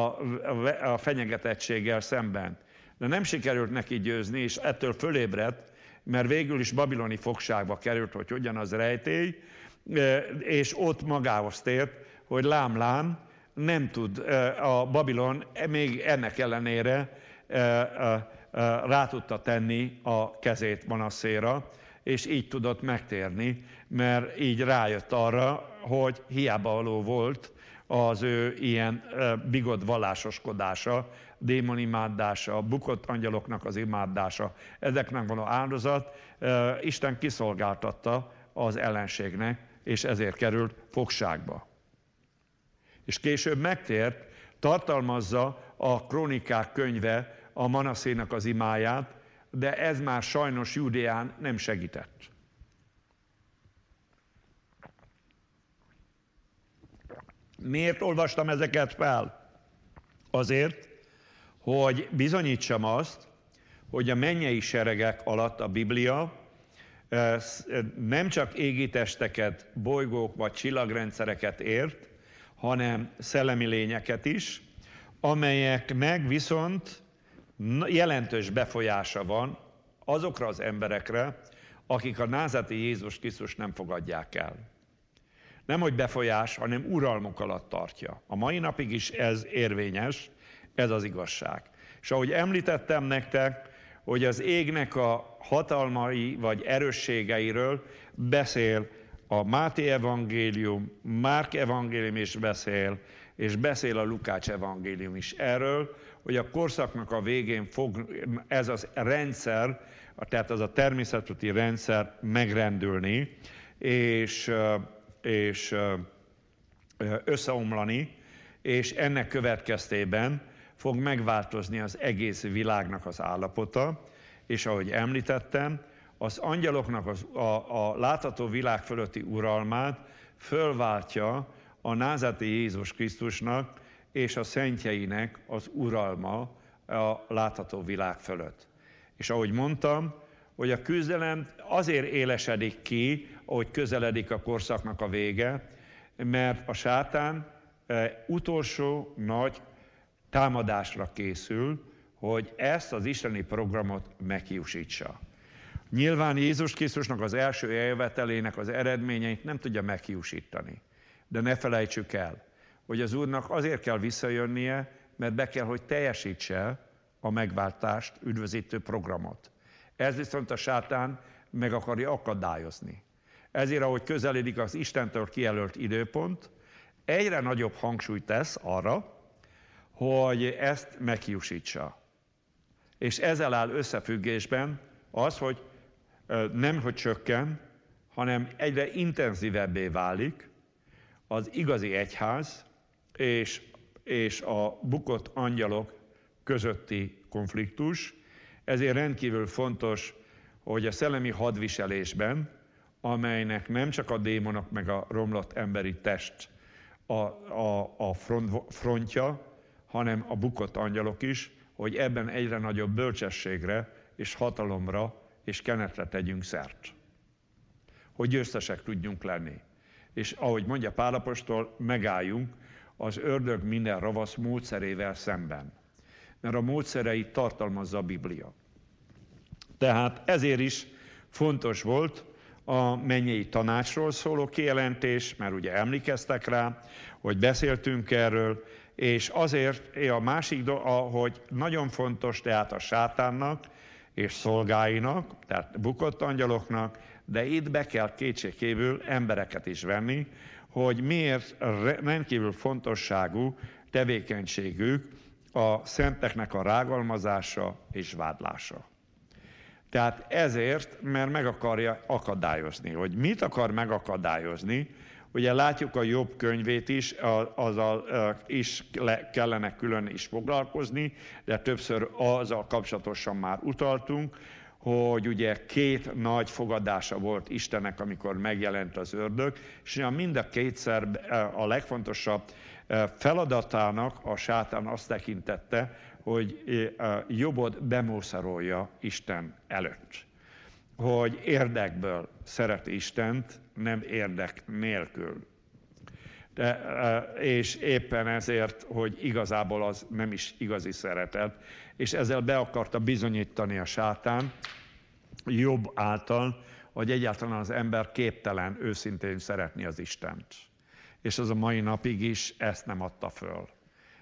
a fenyegetettséggel szemben. De nem sikerült neki győzni, és ettől fölébredt, mert végül is babiloni fogságba került, hogy hogyan az rejtély, és ott magához tért, hogy lám-lám, nem tud a Babilon még ennek ellenére rá tudta tenni a kezét Manasszéra, és így tudott megtérni, mert így rájött arra, hogy hiába való volt az ő ilyen bigott vallásoskodása, démonimádása, bukott angyaloknak az imádása, ezeknek való áldozat, Isten kiszolgáltatta az ellenségnek, és ezért került fogságba. És később megtért, tartalmazza a krónikák könyve a Manaszénak az imáját, de ez már sajnos Judéán nem segített. Miért olvastam ezeket fel? Azért, hogy bizonyítsam azt, hogy a mennyei seregek alatt a Biblia eh, nem csak égitesteket, bolygók vagy csillagrendszereket ért, hanem szellemi lényeket is, amelyeknek viszont jelentős befolyása van azokra az emberekre, akik a názati Jézus Krisztus nem fogadják el. Nem, hogy befolyás, hanem uralmuk alatt tartja. A mai napig is ez érvényes, ez az igazság. És ahogy említettem nektek, hogy az égnek a hatalmai vagy erősségeiről beszél a Máté evangélium, Márk evangélium is beszél, és beszél a Lukács evangélium is erről, hogy a korszaknak a végén fog ez az rendszer, tehát az a természeti rendszer megrendülni, és, és összeomlani, és ennek következtében fog megváltozni az egész világnak az állapota, és ahogy említettem, az angyaloknak az, a, a látható világ fölötti uralmát fölváltja a názati Jézus Krisztusnak és a szentjeinek az uralma a látható világ fölött. És ahogy mondtam, hogy a küzdelem azért élesedik ki, ahogy közeledik a korszaknak a vége, mert a sátán e, utolsó nagy támadásra készül, hogy ezt az isteni programot meghiúsítsa. Nyilván Jézus Krisztusnak az első eljövetelének az eredményeit nem tudja meghiúsítani. De ne felejtsük el, hogy az Úrnak azért kell visszajönnie, mert be kell, hogy teljesítse a megváltást, üdvözítő programot. Ez viszont a sátán meg akarja akadályozni. Ezért, ahogy közeledik az Istentől kijelölt időpont, egyre nagyobb hangsúlyt tesz arra, hogy ezt meghiúsítsa. És ezzel áll összefüggésben az, hogy nem hogy csökken, hanem egyre intenzívebbé válik az igazi egyház és, és a bukott angyalok közötti konfliktus. Ezért rendkívül fontos, hogy a szellemi hadviselésben, amelynek nem csak a démonok meg a romlott emberi test a, a, a front, frontja, hanem a bukott angyalok is, hogy ebben egyre nagyobb bölcsességre és hatalomra és kenetre tegyünk szert. Hogy győztesek tudjunk lenni. És ahogy mondja Pálapostól, megálljunk az ördög minden ravasz módszerével szemben. Mert a módszereit tartalmazza a Biblia. Tehát ezért is fontos volt a mennyei tanácsról szóló kijelentés, mert ugye emlékeztek rá, hogy beszéltünk erről, És azért a másik, hogy nagyon fontos tehát a sátánnak és szolgáinak, tehát bukott angyaloknak, de itt be kell kétségkívül embereket is venni, hogy miért rendkívül fontosságú tevékenységük a szenteknek a rágalmazása és vádlása. Tehát ezért, mert meg akarja akadályozni. Hogy mit akar megakadályozni? Ugye látjuk a jobb könyvét is, azzal is kellene külön is foglalkozni, de többször azzal kapcsolatosan már utaltunk, hogy ugye két nagy fogadása volt Istennek, amikor megjelent az ördög, és mind a kétszer a legfontosabb feladatának a sátán azt tekintette, hogy jobbod bemószarolja Isten előtt. Hogy érdekből szeret Istent, nem érdek nélkül. De, és éppen ezért, hogy igazából az nem is igazi szeretet, és ezzel be akarta bizonyítani a sátán, jobb által, hogy egyáltalán az ember képtelen őszintén szeretni az Istent. És az a mai napig is ezt nem adta föl,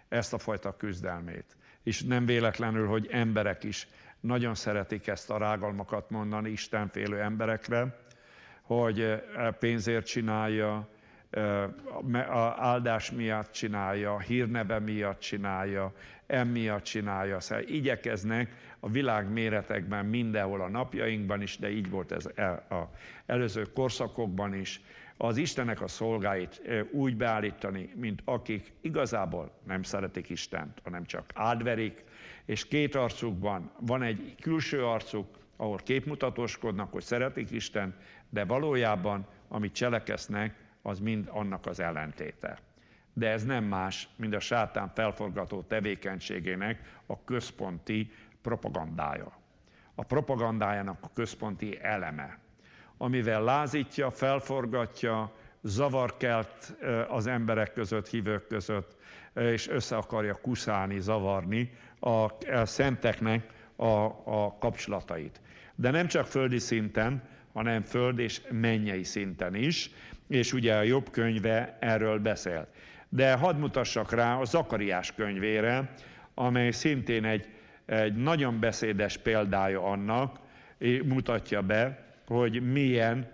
ezt a fajta küzdelmét. És nem véletlenül, hogy emberek is nagyon szeretik ezt a rágalmakat mondani istenfélő emberekre, hogy eh, pénzért csinálja, a áldás miatt csinálja, hírneve miatt csinálja, emiatt csinálja. Szóval igyekeznek a világ méretekben mindenhol a napjainkban is, de így volt ez a előző korszakokban is, az Istenek a szolgáit úgy beállítani, mint akik igazából nem szeretik Istent, hanem csak ádverik, és két arcukban van egy külső arcuk, ahol képmutatóskodnak, hogy szeretik Isten, de valójában, amit cselekesznek, az mind annak az ellentéte. De ez nem más, mint a sátán felforgató tevékenységének a központi propagandája. A propagandájának a központi eleme, amivel lázítja, felforgatja, zavarkelt az emberek között, hívők között, és össze akarja kuszálni, zavarni a szenteknek a, a kapcsolatait. De nem csak földi szinten, hanem föld és mennyei szinten is, és ugye a jobb könyve erről beszél. De hadd mutassak rá a Zakariás könyvére, amely szintén egy, egy nagyon beszédes példája annak, mutatja be, hogy milyen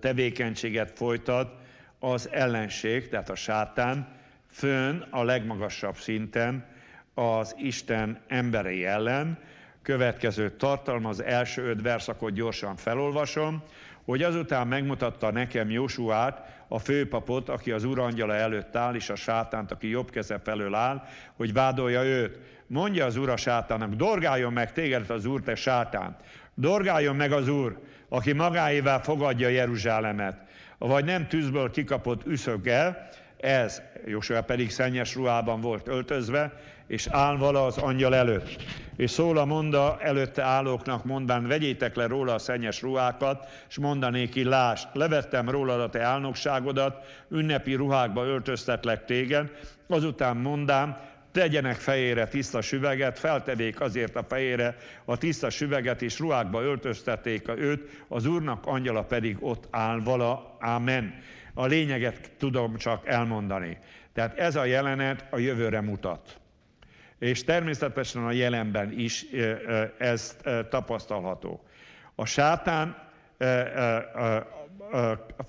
tevékenységet folytat az ellenség, tehát a sátán, fönn a legmagasabb szinten az Isten emberei ellen. Következő tartalma, az első öt verszakot gyorsan felolvasom hogy azután megmutatta nekem Jósuát, a főpapot, aki az urangyala előtt áll, és a sátánt, aki jobb keze felől áll, hogy vádolja őt. Mondja az ura sátának, dorgáljon meg téged az úr, te sátán. Dorgáljon meg az úr, aki magáével fogadja Jeruzsálemet, vagy nem tűzből kikapott üszöggel, ez, Jósua pedig szennyes ruhában volt öltözve, és áll vala az angyal előtt. És szól a monda előtte állóknak, mondván, vegyétek le róla a szennyes ruhákat, és mondanéki, lásd, levettem róla a te álnokságodat, ünnepi ruhákba öltöztetlek téged, azután mondám, tegyenek fejére tiszta süveget, feltevék azért a fejére a tiszta süveget, és ruhákba öltöztették őt, az Úrnak angyala pedig ott áll vala, ámen. A lényeget tudom csak elmondani. Tehát ez a jelenet a jövőre mutat. És természetesen a jelenben is ez tapasztalható. A sátán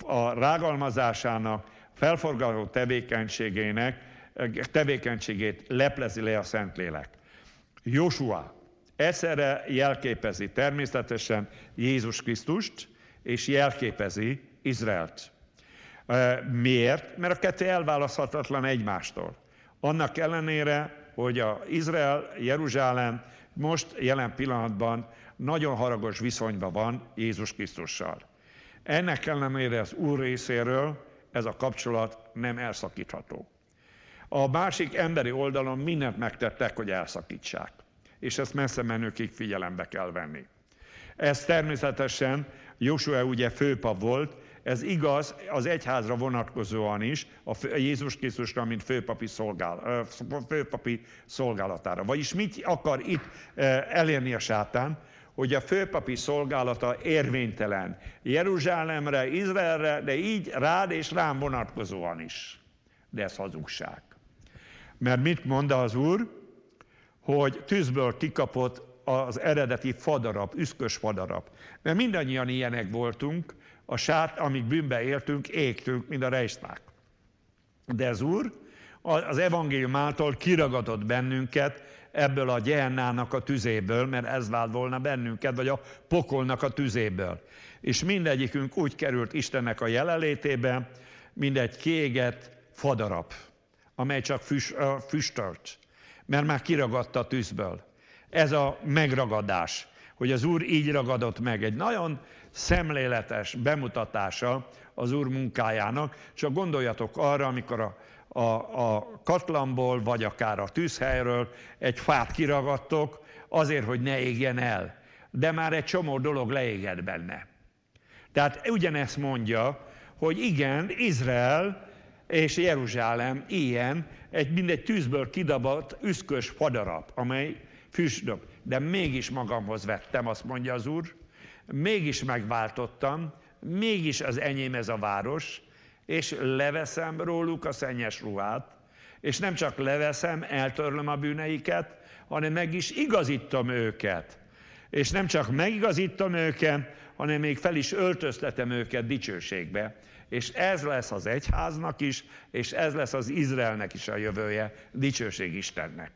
a rágalmazásának, felforgató tevékenységének, tevékenységét leplezi le a Szentlélek. Joshua egyszerre jelképezi természetesen Jézus Krisztust, és jelképezi Izraelt. Miért? Mert a kettő elválaszthatatlan egymástól. Annak ellenére, hogy a Izrael, Jeruzsálem most jelen pillanatban nagyon haragos viszonyban van Jézus Krisztussal. Ennek ellenére az Úr részéről ez a kapcsolat nem elszakítható. A másik emberi oldalon mindent megtettek, hogy elszakítsák. És ezt messze menőkig figyelembe kell venni. Ez természetesen Jósua ugye főpap volt, ez igaz az egyházra vonatkozóan is, a Jézus Krisztusra, mint főpapi, szolgál, főpapi szolgálatára. Vagyis mit akar itt elérni a sátán? Hogy a főpapi szolgálata érvénytelen Jeruzsálemre, Izraelre, de így rád és rám vonatkozóan is. De ez hazugság. Mert mit mond az Úr? Hogy tűzből kikapott az eredeti fadarab, üszkös fadarab. Mert mindannyian ilyenek voltunk, a sát, amíg bűnbe éltünk, égtünk, mint a rejszták. De az Úr az evangélium által kiragadott bennünket ebből a gyennának a tüzéből, mert ez vált volna bennünket, vagy a pokolnak a tüzéből. És mindegyikünk úgy került Istennek a jelenlétébe, mint egy kiégett fadarab, amely csak füst, füstölt, mert már kiragadta a tűzből. Ez a megragadás, hogy az Úr így ragadott meg. Egy nagyon szemléletes bemutatása az Úr munkájának. Csak gondoljatok arra, amikor a, a, a katlamból, vagy akár a tűzhelyről egy fát kiragadtok, azért, hogy ne égjen el. De már egy csomó dolog leégett benne. Tehát ugyanezt mondja, hogy igen, Izrael és Jeruzsálem ilyen, egy mindegy tűzből kidabott üszkös fadarab, amely füstök. De mégis magamhoz vettem, azt mondja az Úr, mégis megváltottam, mégis az enyém ez a város, és leveszem róluk a szennyes ruhát, és nem csak leveszem, eltörlöm a bűneiket, hanem meg is igazítom őket. És nem csak megigazítom őket, hanem még fel is öltöztetem őket dicsőségbe. És ez lesz az egyháznak is, és ez lesz az Izraelnek is a jövője, dicsőség Istennek.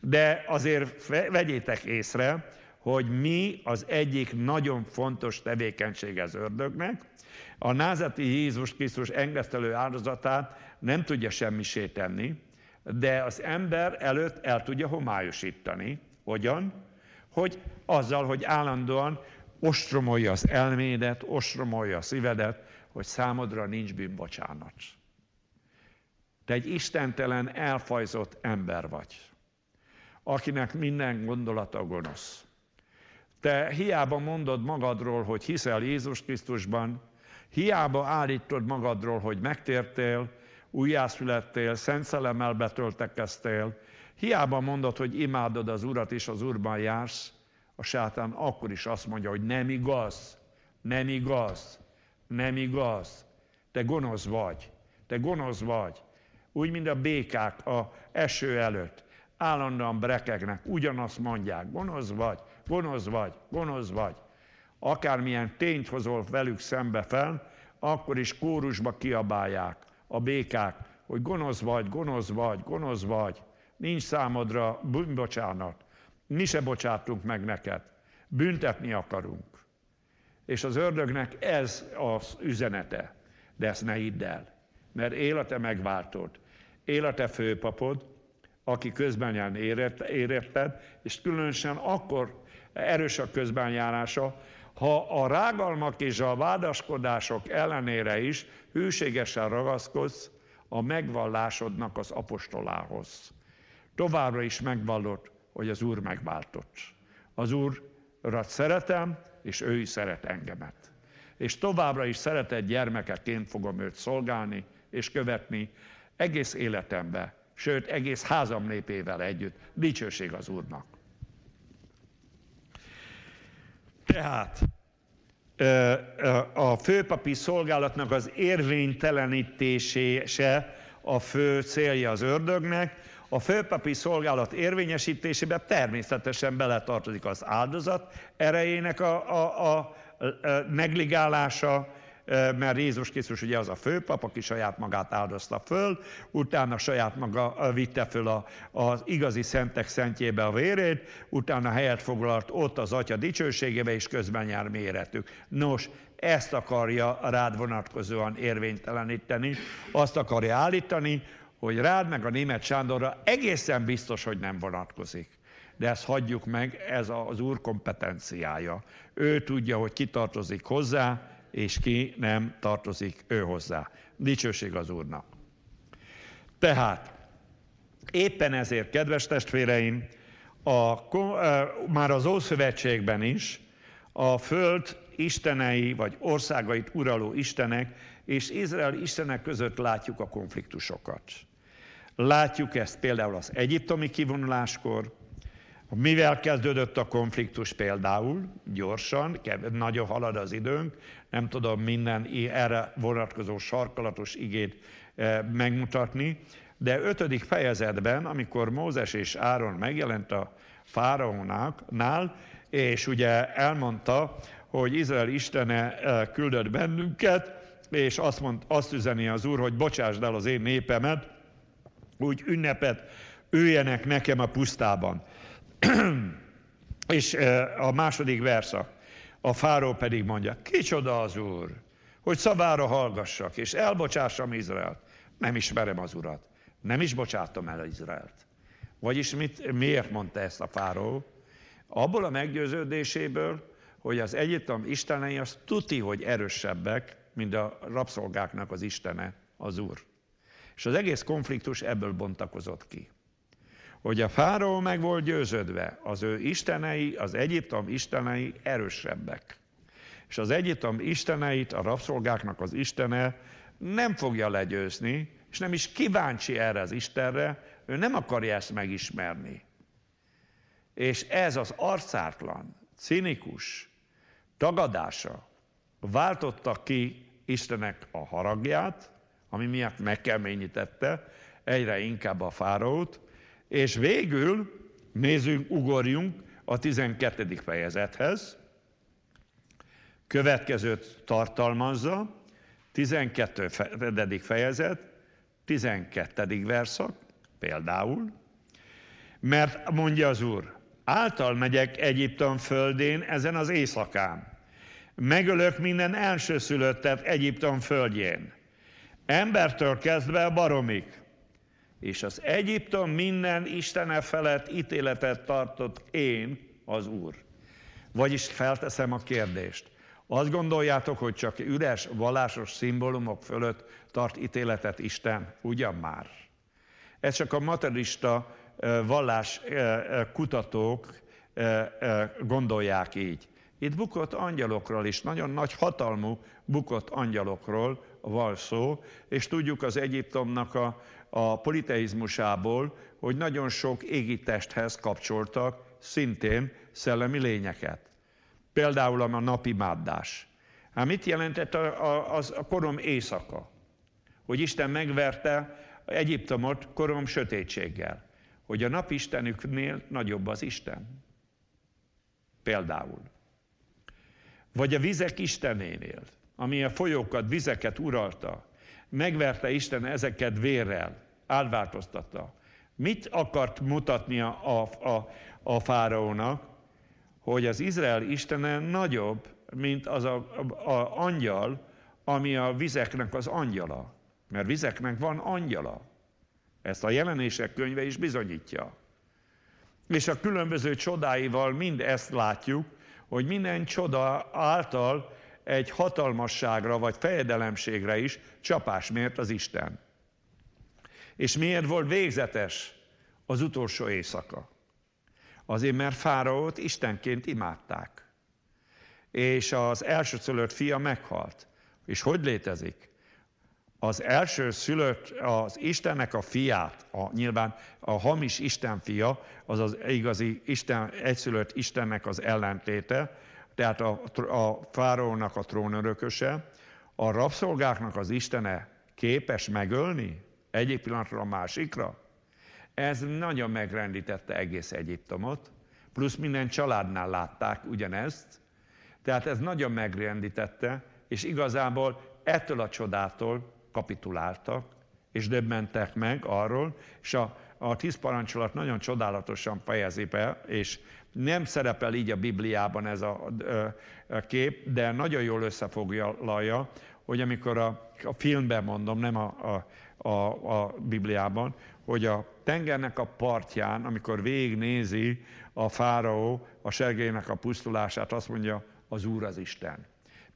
De azért vegyétek észre, hogy mi az egyik nagyon fontos tevékenység az ördögnek. A názati Jézus Krisztus engesztelő áldozatát nem tudja semmisé tenni, de az ember előtt el tudja homályosítani. Hogyan? Hogy azzal, hogy állandóan ostromolja az elmédet, ostromolja a szívedet, hogy számodra nincs bűnbocsánat. Te egy istentelen, elfajzott ember vagy, akinek minden gondolata gonosz. Te hiába mondod magadról, hogy hiszel Jézus Krisztusban, hiába állítod magadról, hogy megtértél, újjászülettél, szent szelemmel betöltekeztél, hiába mondod, hogy imádod az Urat és az Úrban jársz, a sátán akkor is azt mondja, hogy nem igaz, nem igaz, nem igaz. Te gonosz vagy, te gonosz vagy. Úgy, mint a békák a eső előtt. Állandóan brekegnek, ugyanazt mondják, gonosz vagy, gonosz vagy, gonosz vagy. Akármilyen tényt hozol velük szembe fel, akkor is kórusba kiabálják a békák, hogy gonosz vagy, gonosz vagy, gonosz vagy, nincs számodra bűnbocsánat, mi se bocsátunk meg neked, büntetni akarunk. És az ördögnek ez az üzenete, de ezt ne hidd el, mert élete megváltod. Élete főpapod, aki közben jár éretted, és különösen akkor erős a közbenjárása, ha a rágalmak és a vádaskodások ellenére is hűségesen ragaszkodsz a megvallásodnak az apostolához. Továbbra is megvallott, hogy az Úr megváltott. Az Úrat szeretem, és ő is szeret engemet. És továbbra is szeretett gyermekeként fogom őt szolgálni és követni egész életembe, sőt egész házam népével együtt. Dicsőség az Úrnak! Tehát a főpapi szolgálatnak az érvénytelenítése a fő célja az ördögnek. A főpapi szolgálat érvényesítésébe természetesen beletartozik az áldozat erejének a, a, a, a negligálása, mert Jézus Krisztus ugye az a főpap, aki saját magát áldozta föl, utána saját maga vitte föl a, az igazi szentek szentjébe a vérét, utána helyet foglalt ott az atya dicsőségébe, és közben jár méretük. Nos, ezt akarja rád vonatkozóan érvényteleníteni, azt akarja állítani, hogy rád meg a német Sándorra egészen biztos, hogy nem vonatkozik. De ezt hagyjuk meg, ez az úr kompetenciája. Ő tudja, hogy ki tartozik hozzá, és ki nem tartozik ő hozzá. Dicsőség az Úrnak. Tehát éppen ezért, kedves testvéreim, a, már az Ószövetségben is a föld istenei vagy országait uraló istenek és Izrael istenek között látjuk a konfliktusokat. Látjuk ezt például az egyiptomi kivonuláskor, mivel kezdődött a konfliktus például? Gyorsan, nagyon halad az időnk, nem tudom minden erre vonatkozó sarkalatos igét eh, megmutatni, De ötödik fejezetben, amikor Mózes és Áron megjelent a fáraónál, és ugye elmondta, hogy Izrael Istene eh, küldött bennünket, és azt, mond, azt üzeni az Úr, hogy bocsásd el az én népemet, úgy ünnepet őjenek nekem a pusztában. és a második verszak. A fáró pedig mondja, kicsoda az Úr, hogy szavára hallgassak, és elbocsássam Izraelt. Nem ismerem az Urat. Nem is bocsátom el Izraelt. Vagyis mit, miért mondta ezt a fáró? Abból a meggyőződéséből, hogy az Egyiptom istenei az tuti, hogy erősebbek, mint a rabszolgáknak az istene, az Úr. És az egész konfliktus ebből bontakozott ki. Hogy a fáraó meg volt győződve, az ő istenei, az Egyiptom istenei erősebbek. És az Egyiptom isteneit, a rabszolgáknak az istene nem fogja legyőzni, és nem is kíváncsi erre az Istenre, ő nem akarja ezt megismerni. És ez az arcátlan, cinikus tagadása váltotta ki Istenek a haragját, ami miatt megkeményítette egyre inkább a fáraót, és végül nézzünk, ugorjunk a 12. fejezethez, következőt tartalmazza, 12. fejezet, 12. verszak, például, mert mondja az Úr, által megyek Egyiptom földén ezen az éjszakán. Megölök minden elsőszülöttet Egyiptom földjén. Embertől kezdve a baromig. És az Egyiptom minden Istene felett ítéletet tartott én, az Úr. Vagyis felteszem a kérdést. Azt gondoljátok, hogy csak üres, vallásos szimbólumok fölött tart ítéletet Isten? Ugyan már. Ez csak a materista vallás kutatók gondolják így. Itt bukott angyalokról is, nagyon nagy hatalmú bukott angyalokról van szó, és tudjuk az Egyiptomnak a, a politeizmusából, hogy nagyon sok égi testhez kapcsoltak szintén szellemi lényeket. Például a napi máddás. Hát mit jelentett a, a, az a korom éjszaka? Hogy Isten megverte Egyiptomot korom sötétséggel. Hogy a napistenüknél nagyobb az Isten. Például. Vagy a vizek Istenénél, ami a folyókat, vizeket uralta. Megverte Isten ezeket vérrel, átváltoztatta. Mit akart mutatni a, a, a, a fáraónak? hogy az Izrael istene nagyobb, mint az a, a, a angyal, ami a vizeknek az angyala. Mert vizeknek van angyala. Ezt a jelenések könyve is bizonyítja. És a különböző csodáival mind ezt látjuk, hogy minden csoda által egy hatalmasságra vagy fejedelemségre is csapás mért az Isten. És miért volt végzetes az utolsó éjszaka? Azért, mert Fáraót Istenként imádták. És az elsőszülött fia meghalt. És hogy létezik? Az első szülött, az Istennek a fiát, a, nyilván a hamis Isten fia, az az igazi Isten, egyszülött Istennek az ellentéte, tehát a, a fáraónak a trónörököse, a rabszolgáknak az Istene képes megölni egyik pillanatról a másikra? Ez nagyon megrendítette egész Egyiptomot, plusz minden családnál látták ugyanezt, tehát ez nagyon megrendítette, és igazából ettől a csodától kapituláltak, és döbbentek meg arról, és a, a tíz parancsolat nagyon csodálatosan fejezi be, és nem szerepel így a Bibliában ez a, kép, de nagyon jól összefoglalja, hogy amikor a, a filmben mondom, nem a, a, a, a Bibliában, hogy a tengernek a partján, amikor végignézi a fáraó a sergének a pusztulását, azt mondja, az Úr az Isten.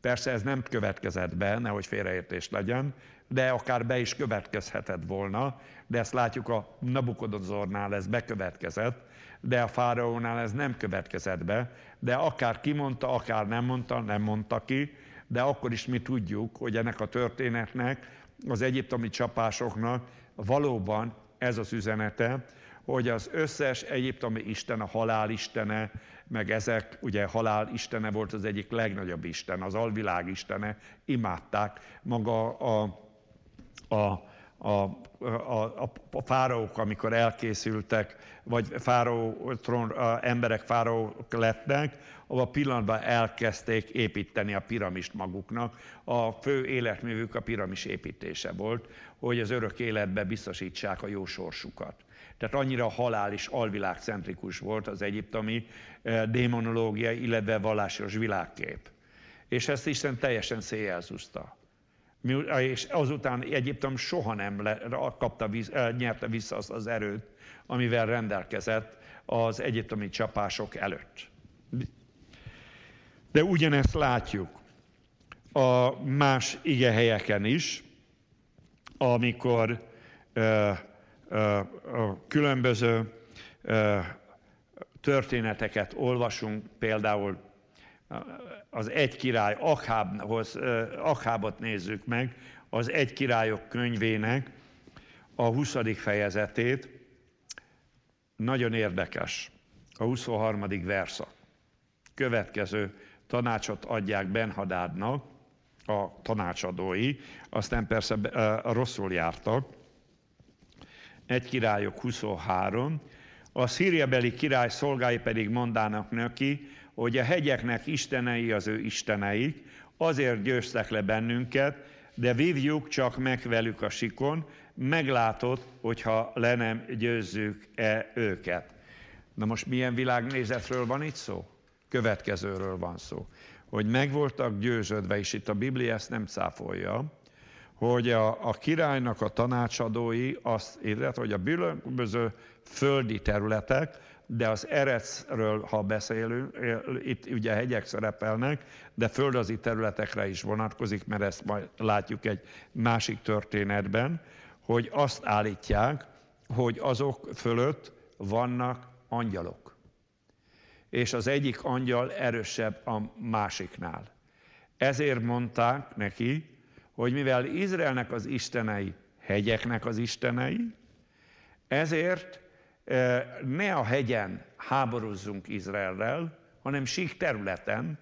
Persze ez nem következett be, nehogy félreértés legyen, de akár be is következhetett volna, de ezt látjuk a Nabukodozornál ez bekövetkezett, de a fáraónál ez nem következett be, de akár kimondta, akár nem mondta, nem mondta ki, de akkor is mi tudjuk, hogy ennek a történetnek, az egyiptomi csapásoknak valóban ez az üzenete, hogy az összes egyiptomi isten, a halál istene, meg ezek, ugye halál istene volt az egyik legnagyobb isten, az alvilág istene, imádták maga a, a, a, a, a fáraók, amikor elkészültek, vagy fáraó, trón, a emberek fáraók lettek, a pillanatban elkezdték építeni a piramist maguknak. A fő életművük a piramis építése volt, hogy az örök életbe biztosítsák a jó sorsukat. Tehát annyira halál és alvilágcentrikus volt az egyiptomi eh, démonológia, illetve vallásos világkép. És ezt Isten teljesen széjelzúzta. És azután Egyiptom soha nem le, kapta, eh, nyerte vissza azt az erőt, amivel rendelkezett az egyiptomi csapások előtt. De ugyanezt látjuk a más ige helyeken is, amikor ö, ö, különböző történeteket olvasunk, például az egy király Akhábhoz, Akhábot nézzük meg, az egy királyok könyvének a 20. fejezetét, nagyon érdekes, a 23. verszak. Következő tanácsot adják Benhadádnak, a tanácsadói, aztán persze rosszul jártak. Egy királyok 23, a szíriabeli király szolgái pedig mondának neki, hogy a hegyeknek istenei az ő isteneik, azért győztek le bennünket, de vívjuk csak meg velük a sikon, meglátod, hogyha le nem győzzük-e őket. Na most milyen világnézetről van itt szó? Következőről van szó. Hogy meg voltak győződve, és itt a Biblia ezt nem cáfolja, hogy a, a királynak a tanácsadói azt illetve, hogy a különböző földi területek, de az Erecről, ha beszélünk, itt ugye hegyek szerepelnek, de földazi területekre is vonatkozik, mert ezt majd látjuk egy másik történetben, hogy azt állítják, hogy azok fölött vannak angyalok. És az egyik angyal erősebb a másiknál. Ezért mondták neki, hogy mivel Izraelnek az istenei hegyeknek az istenei, ezért ne a hegyen háborúzzunk Izraellel, hanem sík területen,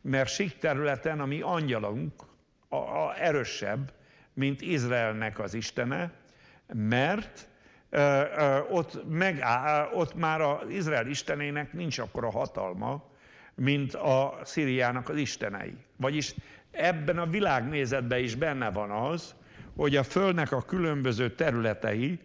mert sík területen a mi angyalunk a, a erősebb, mint Izraelnek az istene, mert ö, ö, ott, meg, ö, ott már az Izrael istenének nincs akkora hatalma, mint a Szíriának az istenei. Vagyis ebben a világnézetben is benne van az, hogy a Földnek a különböző területei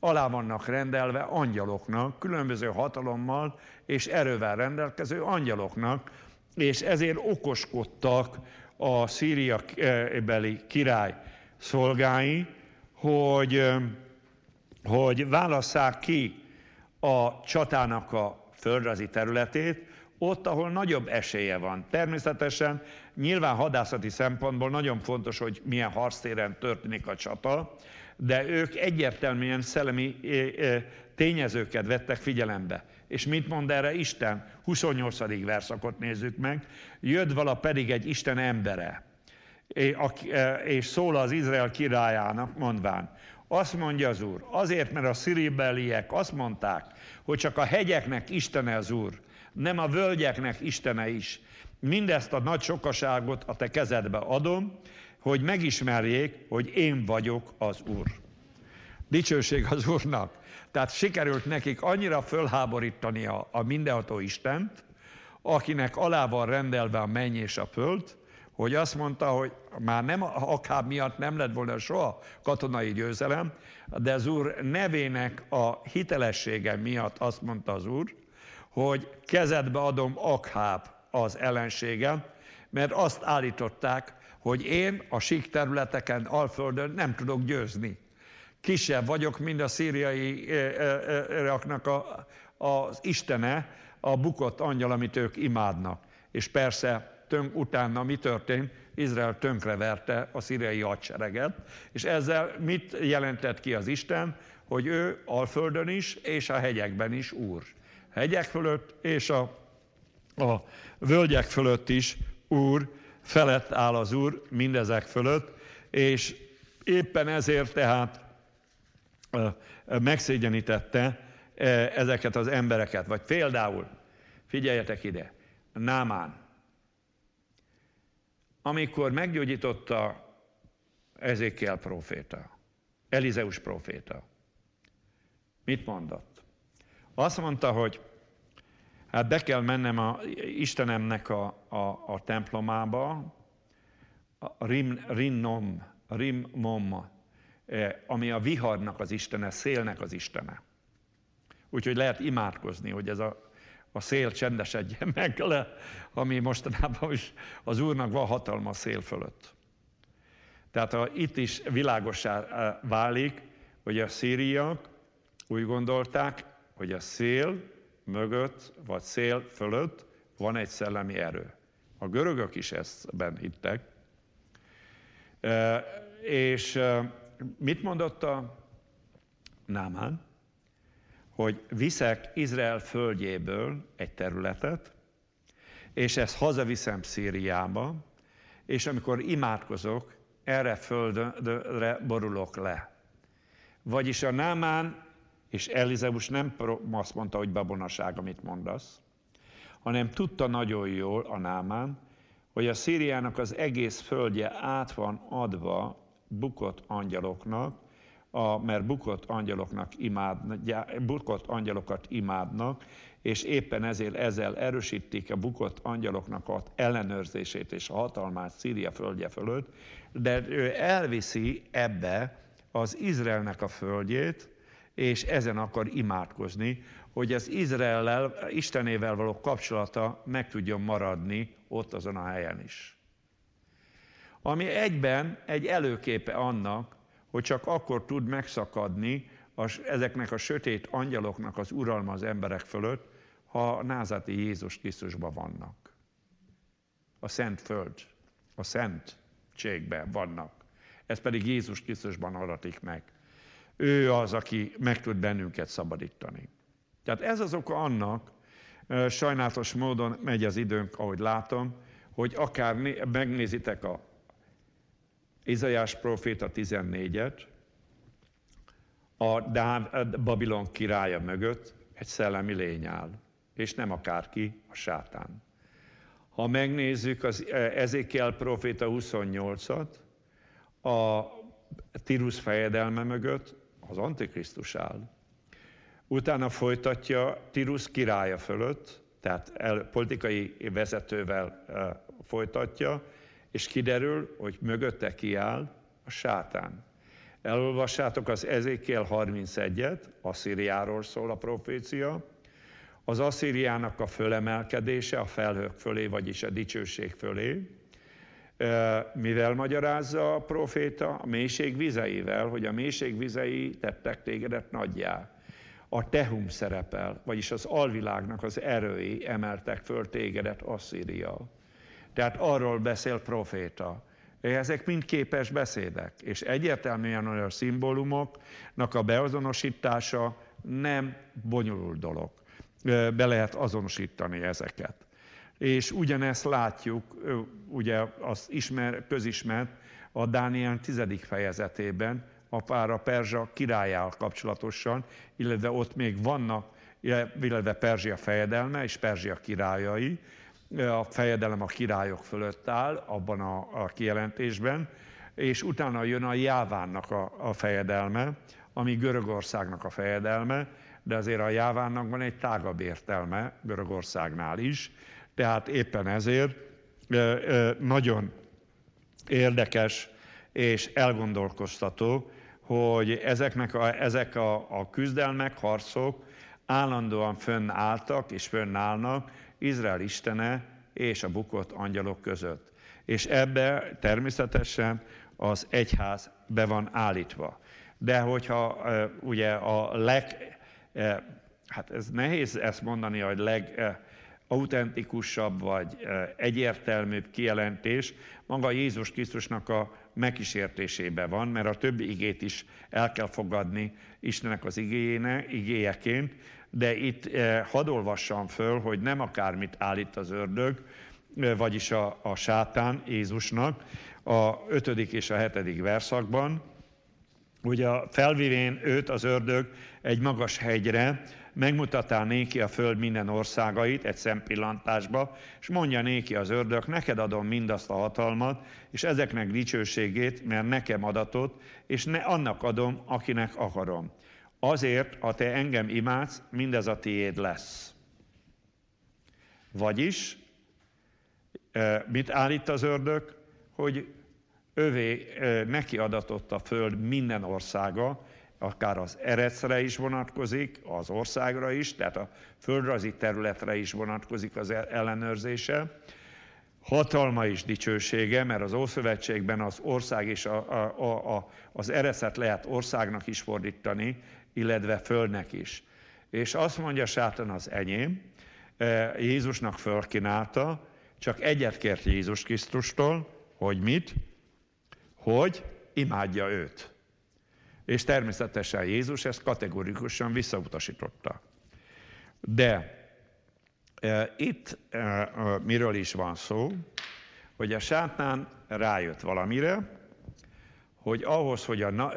alá vannak rendelve angyaloknak, különböző hatalommal és erővel rendelkező angyaloknak, és ezért okoskodtak a Szíria beli király szolgái, hogy, hogy válasszák ki a csatának a földrajzi területét, ott, ahol nagyobb esélye van. Természetesen nyilván hadászati szempontból nagyon fontos, hogy milyen harctéren történik a csata, de ők egyértelműen szellemi tényezőket vettek figyelembe. És mit mond erre Isten? 28. verszakot nézzük meg. Jött vala pedig egy Isten embere, és szól az Izrael királyának, mondván, azt mondja az Úr, azért, mert a sziribeliek azt mondták, hogy csak a hegyeknek Istene az Úr, nem a völgyeknek Istene is. Mindezt a nagy sokaságot a te kezedbe adom, hogy megismerjék, hogy én vagyok az Úr. Dicsőség az Úrnak. Tehát sikerült nekik annyira fölháborítani a, mindenható Istent, akinek alá van rendelve a menny és a föld, hogy azt mondta, hogy már nem Akáb miatt nem lett volna soha katonai győzelem, de az Úr nevének a hitelessége miatt azt mondta az Úr, hogy kezedbe adom Akháb az ellenségem, mert azt állították, hogy én a sík területeken, Alföldön nem tudok győzni. Kisebb vagyok, mint a szíriai raknak a, az istene, a bukott angyal, amit ők imádnak. És persze tönk, utána mi történt? Izrael tönkreverte a szíriai hadsereget, és ezzel mit jelentett ki az Isten? Hogy ő Alföldön is, és a hegyekben is úr. Hegyek fölött és a, a völgyek fölött is úr, felett áll az Úr mindezek fölött, és éppen ezért tehát megszégyenítette ezeket az embereket. Vagy például, figyeljetek ide, Námán, amikor meggyógyította Ezékiel proféta, Elizeus proféta. Mit mondott? Azt mondta, hogy hát be kell mennem a Istenemnek a, a, a templomába, a Rim, Rinnom, Rimmom, eh, ami a viharnak az istene, szélnek az istene. Úgyhogy lehet imádkozni, hogy ez a, a szél csendesedjen meg le, ami mostanában is az Úrnak van hatalma a szél fölött. Tehát a, itt is világosá eh, válik, hogy a szíriak úgy gondolták, hogy a szél mögött, vagy szél fölött van egy szellemi erő. A görögök is ezt hittek. E, és mit mondott a Námán? Hogy viszek Izrael földjéből egy területet, és ezt hazaviszem Szíriába, és amikor imádkozok, erre földre borulok le. Vagyis a Námán és Elizeus nem azt mondta, hogy babonaság, amit mondasz, hanem tudta nagyon jól a námán, hogy a Szíriának az egész földje át van adva bukott angyaloknak, a, mert bukott, angyaloknak imád, bukott angyalokat imádnak, és éppen ezért ezzel erősítik a bukott angyaloknak az ellenőrzését és a hatalmát Szíria földje fölött, de ő elviszi ebbe az Izraelnek a földjét, és ezen akar imádkozni, hogy az Izraellel, Istenével való kapcsolata meg tudjon maradni ott azon a helyen is. Ami egyben egy előképe annak, hogy csak akkor tud megszakadni az, ezeknek a sötét angyaloknak az uralma az emberek fölött, ha a názati Jézus Krisztusban vannak. A Szent Föld, a Szentségben vannak. Ez pedig Jézus Krisztusban aratik meg. Ő az, aki meg tud bennünket szabadítani. Tehát ez az oka annak, sajnálatos módon megy az időnk, ahogy látom, hogy akár megnézitek a Izajás proféta 14-et, a Dáv, Babilon királya mögött egy szellemi lény áll, és nem akárki, a sátán. Ha megnézzük az Ezékiel proféta 28-at, a Tirus fejedelme mögött az Antikrisztus áll. Utána folytatja Tirus királya fölött, tehát el, politikai vezetővel e, folytatja, és kiderül, hogy mögötte kiáll a sátán. Elolvassátok az Ezékiel 31-et, Asszíriáról szól a profécia, az Asszíriának a fölemelkedése a felhők fölé, vagyis a dicsőség fölé, mivel magyarázza a proféta? A mélység vizeivel, hogy a mélység vizei tettek tégedet nagyjá. A tehum szerepel, vagyis az alvilágnak az erői emeltek föl tégedet Asszíria. Tehát arról beszél proféta. Ezek mind képes beszédek, és egyértelműen olyan szimbólumoknak a beazonosítása nem bonyolult dolog. Be lehet azonosítani ezeket. És ugyanezt látjuk, ugye az ismer, közismert a Dániel 10. fejezetében, a pár a Perzsa királyával kapcsolatosan, illetve ott még vannak, illetve Perzsia fejedelme és Perzsia királyai, a fejedelem a királyok fölött áll abban a, a kijelentésben, és utána jön a Jávánnak a, a fejedelme, ami Görögországnak a fejedelme, de azért a Jávánnak van egy tágabb értelme Görögországnál is, tehát éppen ezért nagyon érdekes és elgondolkoztató, hogy ezeknek a, ezek a, a küzdelmek, harcok állandóan fönnálltak és fönnállnak Izrael istene és a bukott angyalok között. És ebbe természetesen az egyház be van állítva. De hogyha ugye a leg, hát ez nehéz ezt mondani, hogy leg autentikusabb vagy egyértelműbb kijelentés. Maga Jézus Krisztusnak a megkísértésében van, mert a többi igét is el kell fogadni Istennek az igéjének, igéjeként, de itt hadd olvassam föl, hogy nem akármit állít az ördög, vagyis a, a sátán Jézusnak a ötödik és a hetedik verszakban, ugye felvivén őt az ördög egy magas hegyre, megmutatál néki a föld minden országait egy szempillantásba, és mondja néki az ördög, neked adom mindazt a hatalmat, és ezeknek dicsőségét, mert nekem adatot, és ne annak adom, akinek akarom. Azért, ha te engem imádsz, mindez a tiéd lesz. Vagyis, mit állít az ördög? Hogy övé neki adatott a föld minden országa, akár az erecre is vonatkozik, az országra is, tehát a földrajzi területre is vonatkozik az ellenőrzése. Hatalma és dicsősége, mert az Ószövetségben az ország és a, a, a, az ereszet lehet országnak is fordítani, illetve földnek is. És azt mondja sátan az enyém, Jézusnak fölkínálta, csak egyet kért Jézus Krisztustól, hogy mit? Hogy imádja őt. És természetesen Jézus ezt kategorikusan visszautasította. De e, itt e, miről is van szó, hogy a sátán rájött valamire, hogy ahhoz, hogy a,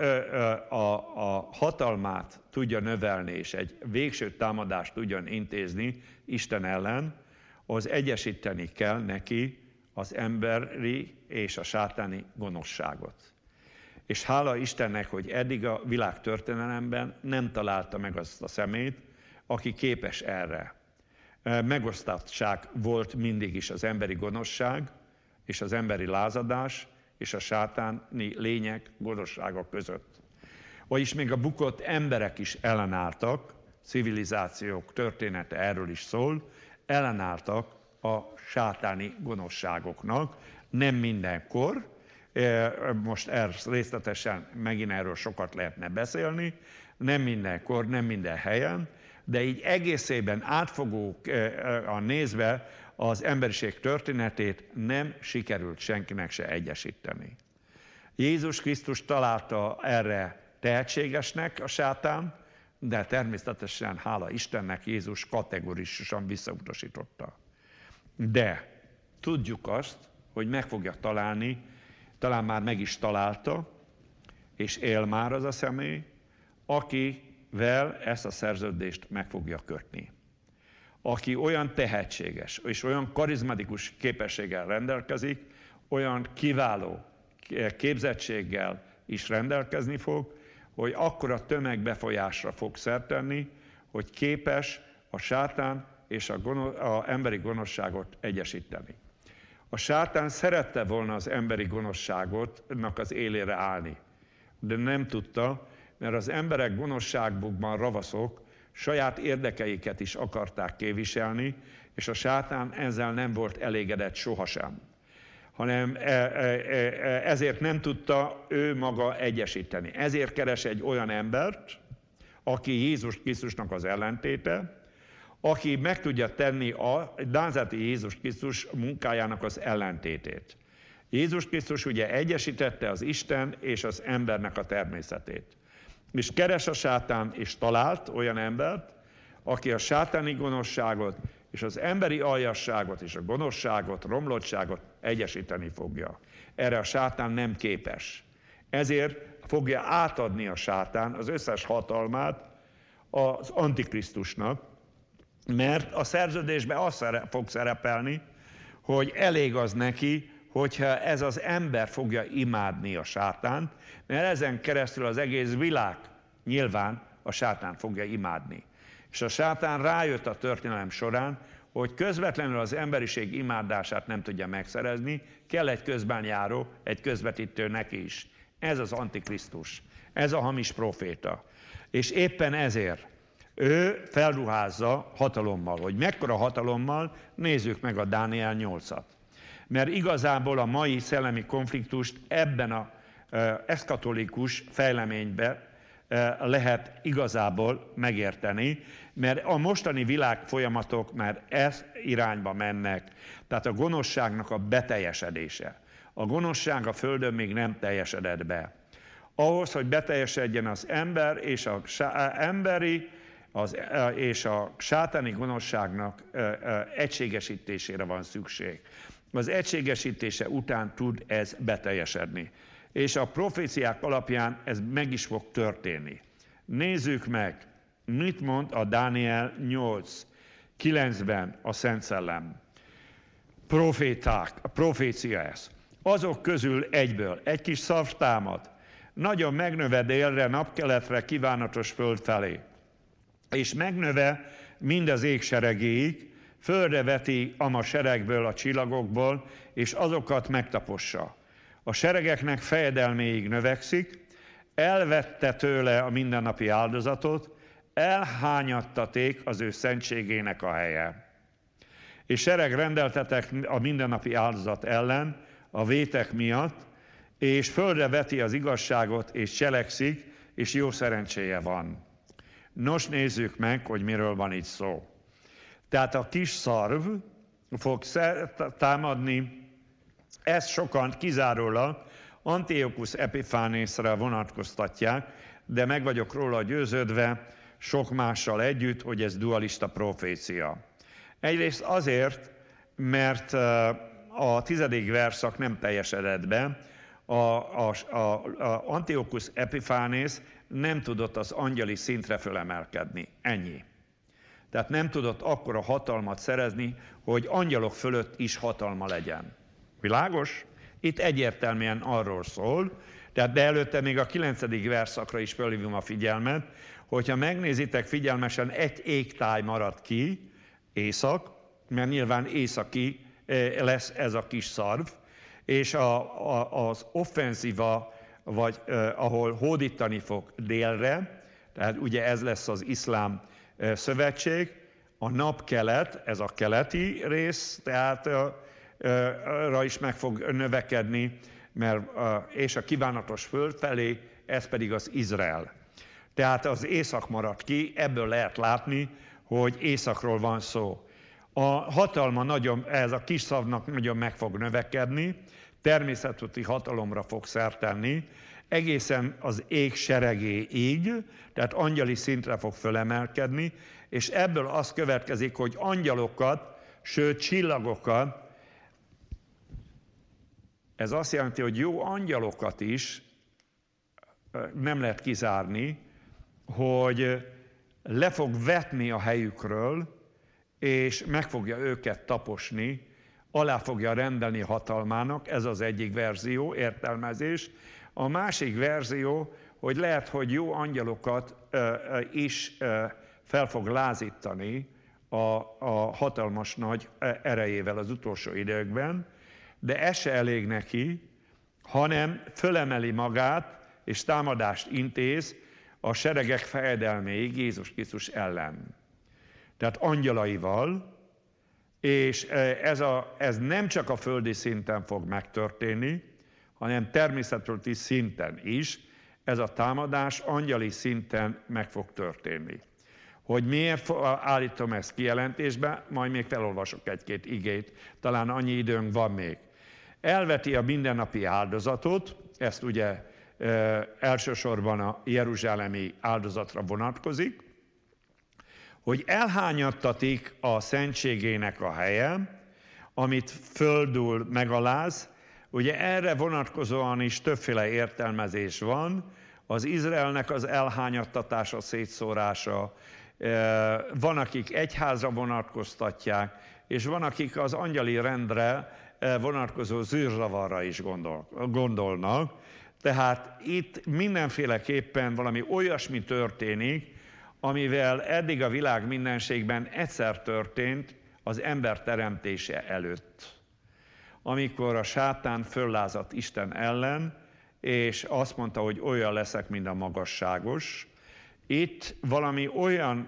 a, a hatalmát tudja növelni, és egy végső támadást tudjon intézni Isten ellen, az egyesíteni kell neki az emberi és a sátáni gonoszságot. És hála Istennek, hogy eddig a világ történelemben nem találta meg azt a szemét, aki képes erre. Megosztottság volt mindig is az emberi gonoszság és az emberi lázadás és a sátáni lények gonoszsága között. Vagyis még a bukott emberek is ellenálltak, civilizációk története erről is szól, ellenálltak a sátáni gonoszságoknak, nem mindenkor, most erről részletesen megint erről sokat lehetne beszélni, nem mindenkor, nem minden helyen, de így egészében átfogó e, e, nézve az emberiség történetét nem sikerült senkinek se egyesíteni. Jézus Krisztus találta erre tehetségesnek a sátán, de természetesen hála Istennek Jézus kategorikusan visszautasította. De tudjuk azt, hogy meg fogja találni, talán már meg is találta, és él már az a személy, akivel ezt a szerződést meg fogja kötni. Aki olyan tehetséges és olyan karizmatikus képességgel rendelkezik, olyan kiváló képzettséggel is rendelkezni fog, hogy akkora tömegbefolyásra fog szertenni, hogy képes a sátán és a, gonosz, a emberi gonoszságot egyesíteni. A sátán szerette volna az emberi gonoszságotnak az élére állni, de nem tudta, mert az emberek gonoszságukban ravaszok saját érdekeiket is akarták kéviselni, és a sátán ezzel nem volt elégedett sohasem hanem e, e, e, ezért nem tudta ő maga egyesíteni. Ezért keres egy olyan embert, aki Jézus Krisztusnak az ellentéte, aki meg tudja tenni a Názáreti Jézus Krisztus munkájának az ellentétét. Jézus Krisztus ugye egyesítette az Isten és az embernek a természetét. És keres a sátán, és talált olyan embert, aki a sátáni gonoszságot és az emberi aljasságot és a gonoszságot, romlottságot egyesíteni fogja. Erre a sátán nem képes. Ezért fogja átadni a sátán az összes hatalmát az Antikrisztusnak, mert a szerződésben az fog szerepelni, hogy elég az neki, hogyha ez az ember fogja imádni a sátánt, mert ezen keresztül az egész világ nyilván a sátán fogja imádni. És a sátán rájött a történelem során, hogy közvetlenül az emberiség imádását nem tudja megszerezni, kell egy közbenjáró, egy közvetítő neki is. Ez az Antikrisztus, ez a hamis proféta. És éppen ezért ő felruházza hatalommal. Hogy mekkora hatalommal, nézzük meg a Dániel 8-at. Mert igazából a mai szellemi konfliktust ebben a eszkatolikus fejleményben lehet igazából megérteni, mert a mostani világ folyamatok már ez irányba mennek. Tehát a gonoszságnak a beteljesedése. A gonoszság a Földön még nem teljesedett be. Ahhoz, hogy beteljesedjen az ember és a emberi az, és a sátáni gonoszságnak egységesítésére van szükség. Az egységesítése után tud ez beteljesedni. És a proféciák alapján ez meg is fog történni. Nézzük meg Mit mond a Dániel 8, 9-ben a Szent Szellem? Proféták, a profécia ez. Azok közül egyből egy kis szav támad, nagyon megnöve délre, napkeletre, kívánatos föld felé. És megnöve mind az ég seregéig, földre veti ama seregből, a csillagokból, és azokat megtapossa. A seregeknek fejedelméig növekszik, elvette tőle a mindennapi áldozatot, elhányattaték az ő szentségének a helye. És sereg rendeltetek a mindennapi áldozat ellen, a vétek miatt, és földre veti az igazságot, és cselekszik, és jó szerencséje van. Nos, nézzük meg, hogy miről van itt szó. Tehát a kis szarv fog támadni, ezt sokan kizárólag Antiochus Epiphanesre vonatkoztatják, de meg vagyok róla győződve, sok mással együtt, hogy ez dualista profécia. Egyrészt azért, mert a tizedik verszak nem teljesedett be, a, a, a, Antiochus Epiphanes nem tudott az angyali szintre fölemelkedni. Ennyi. Tehát nem tudott akkora hatalmat szerezni, hogy angyalok fölött is hatalma legyen. Világos? Itt egyértelműen arról szól, tehát de előtte még a kilencedik verszakra is fölhívom a figyelmet, hogyha megnézitek figyelmesen, egy égtáj marad ki, észak, mert nyilván északi eh, lesz ez a kis szarv, és a, a, az offenzíva, vagy eh, ahol hódítani fog délre, tehát ugye ez lesz az iszlám eh, szövetség, a napkelet, ez a keleti rész, tehát rá is meg fog növekedni, mert, és a kívánatos föld felé, ez pedig az Izrael. Tehát az észak maradt ki, ebből lehet látni, hogy északról van szó. A hatalma nagyon, ez a kis szavnak nagyon meg fog növekedni, természeti hatalomra fog szertenni, egészen az ég seregéig, tehát angyali szintre fog fölemelkedni, és ebből az következik, hogy angyalokat, sőt csillagokat, ez azt jelenti, hogy jó angyalokat is nem lehet kizárni, hogy le fog vetni a helyükről, és meg fogja őket taposni, alá fogja rendelni hatalmának, ez az egyik verzió, értelmezés. A másik verzió, hogy lehet, hogy jó angyalokat is fel fog lázítani a, a hatalmas nagy erejével az utolsó időkben, de ez se elég neki, hanem fölemeli magát, és támadást intéz a seregek fejedelméig Jézus Krisztus ellen. Tehát angyalaival, és ez, a, ez nem csak a földi szinten fog megtörténni, hanem természetről szinten is, ez a támadás angyali szinten meg fog történni. Hogy miért állítom ezt kijelentésbe, majd még felolvasok egy-két igét, talán annyi időnk van még. Elveti a mindennapi áldozatot, ezt ugye elsősorban a jeruzsálemi áldozatra vonatkozik, hogy elhányattatik a szentségének a helye, amit földül megaláz, ugye erre vonatkozóan is többféle értelmezés van, az Izraelnek az elhányattatása, szétszórása, van, akik egyházra vonatkoztatják, és van, akik az angyali rendre vonatkozó zűrzavarra is gondol, gondolnak. Tehát itt mindenféleképpen valami olyasmi történik, amivel eddig a világ mindenségben egyszer történt az ember teremtése előtt. Amikor a sátán föllázadt Isten ellen, és azt mondta, hogy olyan leszek, mint a magasságos. Itt valami olyan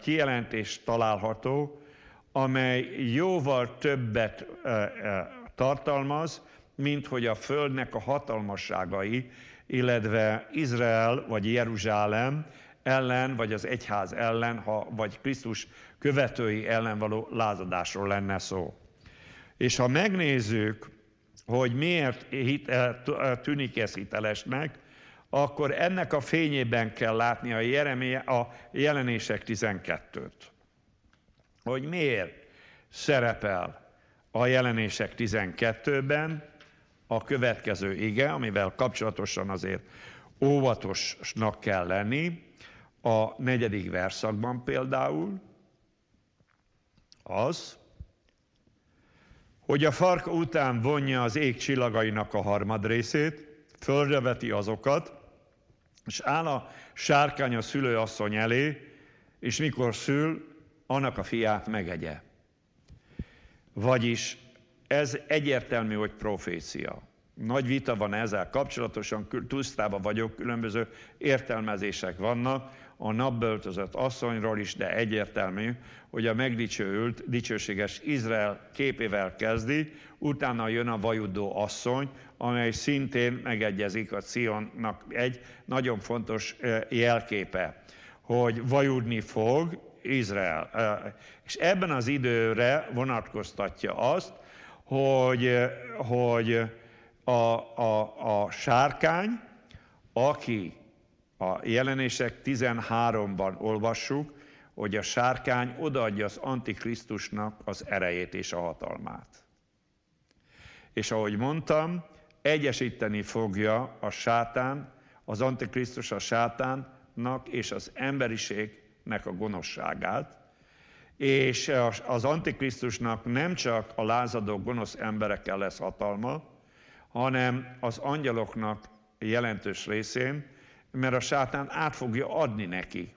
kijelentés található, amely jóval többet tartalmaz, mint hogy a Földnek a hatalmasságai, illetve Izrael vagy Jeruzsálem ellen, vagy az egyház ellen, ha, vagy Krisztus követői ellen való lázadásról lenne szó. És ha megnézzük, hogy miért eh, eh, tűnik ez hitelesnek, akkor ennek a fényében kell látni a, Jeremia, a jelenések 12-t. Hogy miért szerepel a jelenések 12-ben a következő ige, amivel kapcsolatosan azért óvatosnak kell lenni, a negyedik verszakban például, az, hogy a farka után vonja az ég csillagainak a harmad részét, földre veti azokat, és áll a sárkány a szülőasszony elé, és mikor szül, annak a fiát megegye. Vagyis ez egyértelmű, hogy profécia. Nagy vita van ezzel kapcsolatosan, tisztában vagyok, különböző értelmezések vannak, a napböltözött asszonyról is, de egyértelmű, hogy a megdicsőült, dicsőséges Izrael képével kezdi, utána jön a vajudó asszony, amely szintén megegyezik a Cionnak egy nagyon fontos jelképe, hogy vajudni fog Izrael. És ebben az időre vonatkoztatja azt, hogy, hogy a, a, a sárkány, aki a jelenések 13-ban olvassuk, hogy a sárkány odaadja az Antikrisztusnak az erejét és a hatalmát. És ahogy mondtam, egyesíteni fogja a sátán, az Antikrisztus a sátánnak és az emberiségnek a gonoszságát, és az Antikrisztusnak nem csak a lázadó gonosz emberekkel lesz hatalma, hanem az angyaloknak jelentős részén, mert a sátán át fogja adni neki.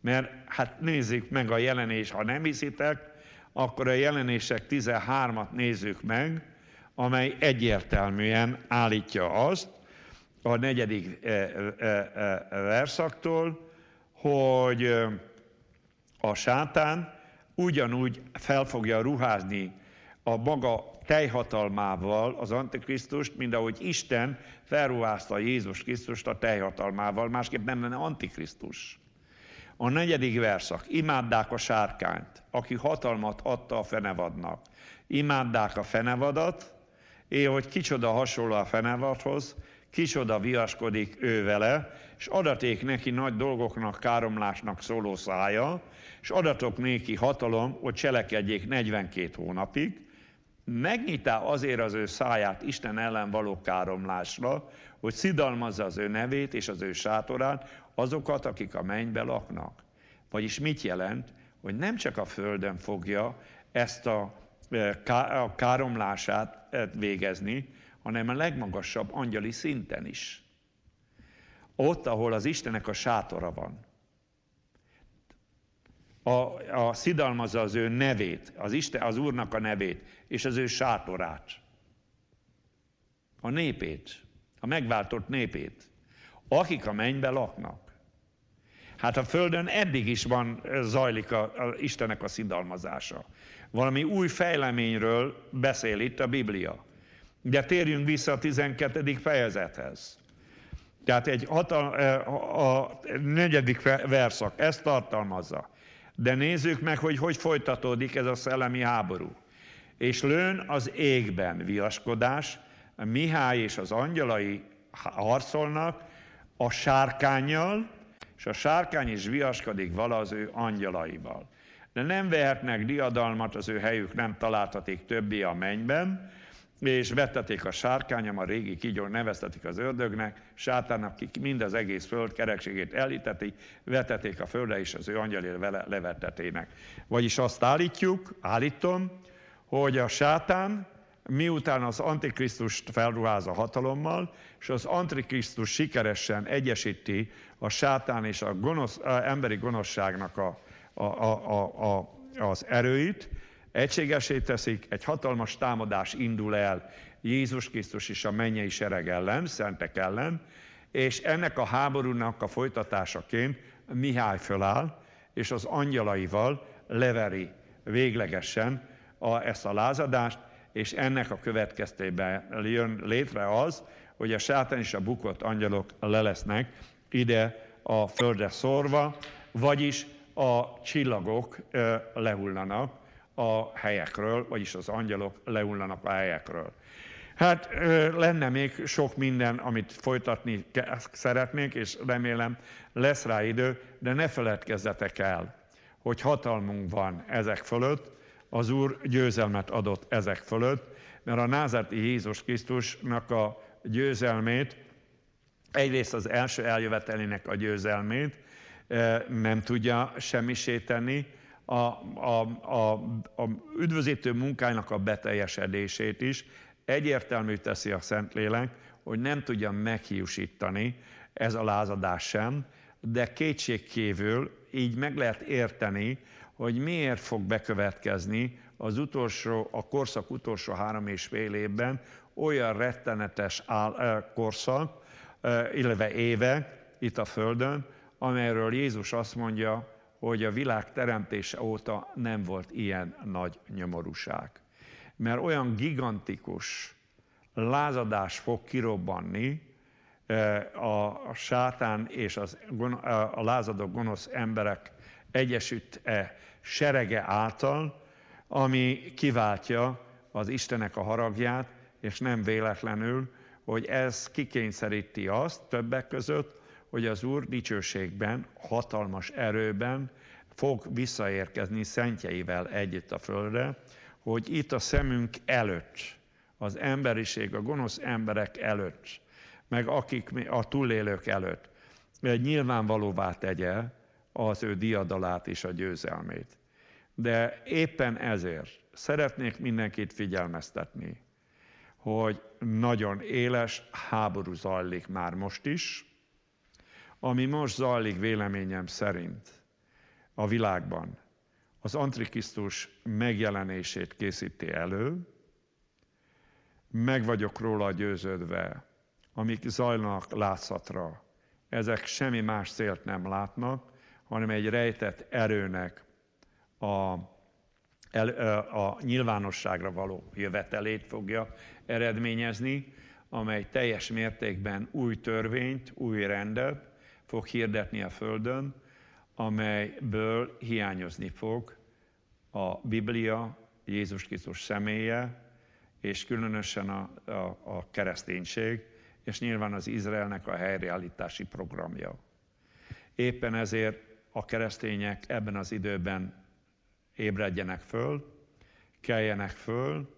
Mert hát nézzük meg a jelenés, ha nem hiszitek, akkor a jelenések 13-at nézzük meg, amely egyértelműen állítja azt, a negyedik e, e, e, verszaktól, hogy a sátán ugyanúgy fel fogja ruházni a maga teljhatalmával az Antikrisztust, mint ahogy Isten felruházta Jézus Krisztust a teljhatalmával, másképp nem lenne Antikrisztus. A negyedik verszak, imáddák a sárkányt, aki hatalmat adta a fenevadnak. Imáddák a fenevadat, és hogy kicsoda hasonló a fenevadhoz, kicsoda viaskodik ő vele, és adaték neki nagy dolgoknak, káromlásnak szóló szája, és adatok néki hatalom, hogy cselekedjék 42 hónapig, megnyitá azért az ő száját Isten ellen való káromlásra, hogy szidalmazza az ő nevét és az ő sátorát, azokat, akik a mennybe laknak. Vagyis mit jelent? Hogy nem csak a földön fogja ezt a, e, a káromlását e, végezni, hanem a legmagasabb angyali szinten is. Ott, ahol az Istenek a sátora van a, a szidalmazza az ő nevét, az, Isten, az Úrnak a nevét, és az ő sátorát, a népét, a megváltott népét, akik a mennybe laknak. Hát a Földön eddig is van, zajlik a, a Istenek a szidalmazása. Valami új fejleményről beszél itt a Biblia. De térjünk vissza a 12. fejezethez. Tehát egy hatal, a, a negyedik verszak ezt tartalmazza. De nézzük meg, hogy hogy folytatódik ez a szellemi háború. És lőn az égben viaskodás, Mihály és az angyalai harcolnak a sárkányjal, és a sárkány is viaskodik vala az ő angyalaival. De nem vehetnek diadalmat, az ő helyük nem találtatik többé a mennyben, és vetteték a sárkányom, a régi kígyó neveztetik az ördögnek, sátának, ki mind az egész föld kerekségét elítetik, vetették a földre, és az ő angyali vele levettetének. Vagyis azt állítjuk, állítom, hogy a sátán miután az Antikrisztust felruház a hatalommal, és az Antikrisztus sikeresen egyesíti a sátán és a, gonosz, a emberi gonoszságnak a, a, a, a, az erőit, egységesé teszik, egy hatalmas támadás indul el Jézus Krisztus és a mennyei sereg ellen, szentek ellen, és ennek a háborúnak a folytatásaként Mihály föláll, és az angyalaival leveri véglegesen a, ezt a lázadást, és ennek a következtében jön létre az, hogy a sátán és a bukott angyalok le lesznek ide a földre szorva, vagyis a csillagok lehullanak, a helyekről, vagyis az angyalok lehullanak a helyekről. Hát lenne még sok minden, amit folytatni szeretnénk, és remélem lesz rá idő, de ne feledkezzetek el, hogy hatalmunk van ezek fölött, az Úr győzelmet adott ezek fölött, mert a názárti Jézus Krisztusnak a győzelmét egyrészt az első eljövetelének a győzelmét nem tudja semmisíteni, a, a, a, a üdvözítő munkának a beteljesedését is. Egyértelmű teszi a Szentlélek, hogy nem tudja meghiúsítani ez a lázadás sem, de kétségkívül így meg lehet érteni, hogy miért fog bekövetkezni az utolsó, a korszak utolsó három és fél évben olyan rettenetes áll, korszak, illetve éve itt a Földön, amelyről Jézus azt mondja, hogy a világ teremtése óta nem volt ilyen nagy nyomorúság. Mert olyan gigantikus lázadás fog kirobbanni a sátán és az, a lázadó gonosz emberek egyesült serege által, ami kiváltja az Istenek a haragját, és nem véletlenül, hogy ez kikényszeríti azt többek között, hogy az Úr dicsőségben, hatalmas erőben fog visszaérkezni szentjeivel együtt a földre, hogy itt a szemünk előtt, az emberiség, a gonosz emberek előtt, meg akik a túlélők előtt nyilvánvalóvá tegye az ő diadalát és a győzelmét. De éppen ezért szeretnék mindenkit figyelmeztetni, hogy nagyon éles háború zajlik már most is, ami most zajlik véleményem szerint a világban, az Antikrisztus megjelenését készíti elő, meg vagyok róla győződve, amik zajlanak látszatra, ezek semmi más célt nem látnak, hanem egy rejtett erőnek a, a nyilvánosságra való jövetelét fogja eredményezni, amely teljes mértékben új törvényt, új rendet fog hirdetni a Földön, amelyből hiányozni fog a Biblia, Jézus Krisztus személye, és különösen a, a, a kereszténység, és nyilván az Izraelnek a helyreállítási programja. Éppen ezért a keresztények ebben az időben ébredjenek föl, keljenek föl,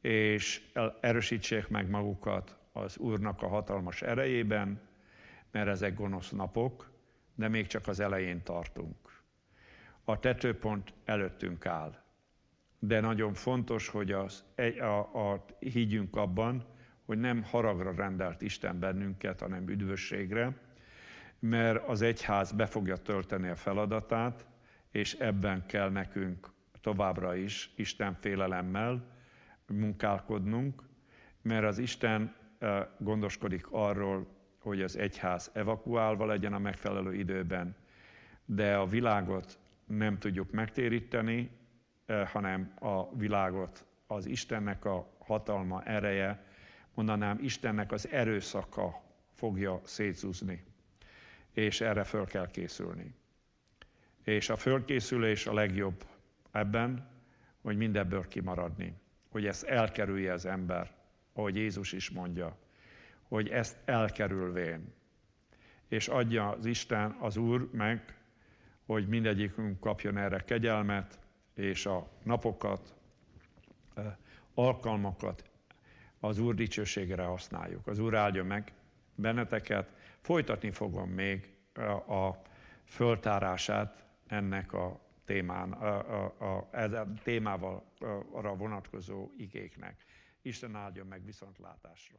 és erősítsék meg magukat az Úrnak a hatalmas erejében, mert ezek gonosz napok, de még csak az elején tartunk. A tetőpont előttünk áll. De nagyon fontos, hogy az, a, a, higgyünk abban, hogy nem haragra rendelt Isten bennünket, hanem üdvösségre, mert az egyház be fogja tölteni a feladatát, és ebben kell nekünk továbbra is Isten félelemmel munkálkodnunk, mert az Isten eh, gondoskodik arról, hogy az egyház evakuálva legyen a megfelelő időben, de a világot nem tudjuk megtéríteni, eh, hanem a világot az Istennek a hatalma, ereje, mondanám Istennek az erőszaka fogja szétszúzni, és erre föl kell készülni. És a fölkészülés a legjobb ebben, hogy mindebből kimaradni, hogy ezt elkerülje az ember, ahogy Jézus is mondja, hogy ezt elkerülvén, és adja az Isten, az Úr meg, hogy mindegyikünk kapjon erre kegyelmet, és a napokat, alkalmakat az Úr dicsőségére használjuk. Az Úr áldja meg benneteket, folytatni fogom még a föltárását ennek a témán, a, a, a, a témával arra vonatkozó igéknek. Isten áldjon meg viszontlátásra.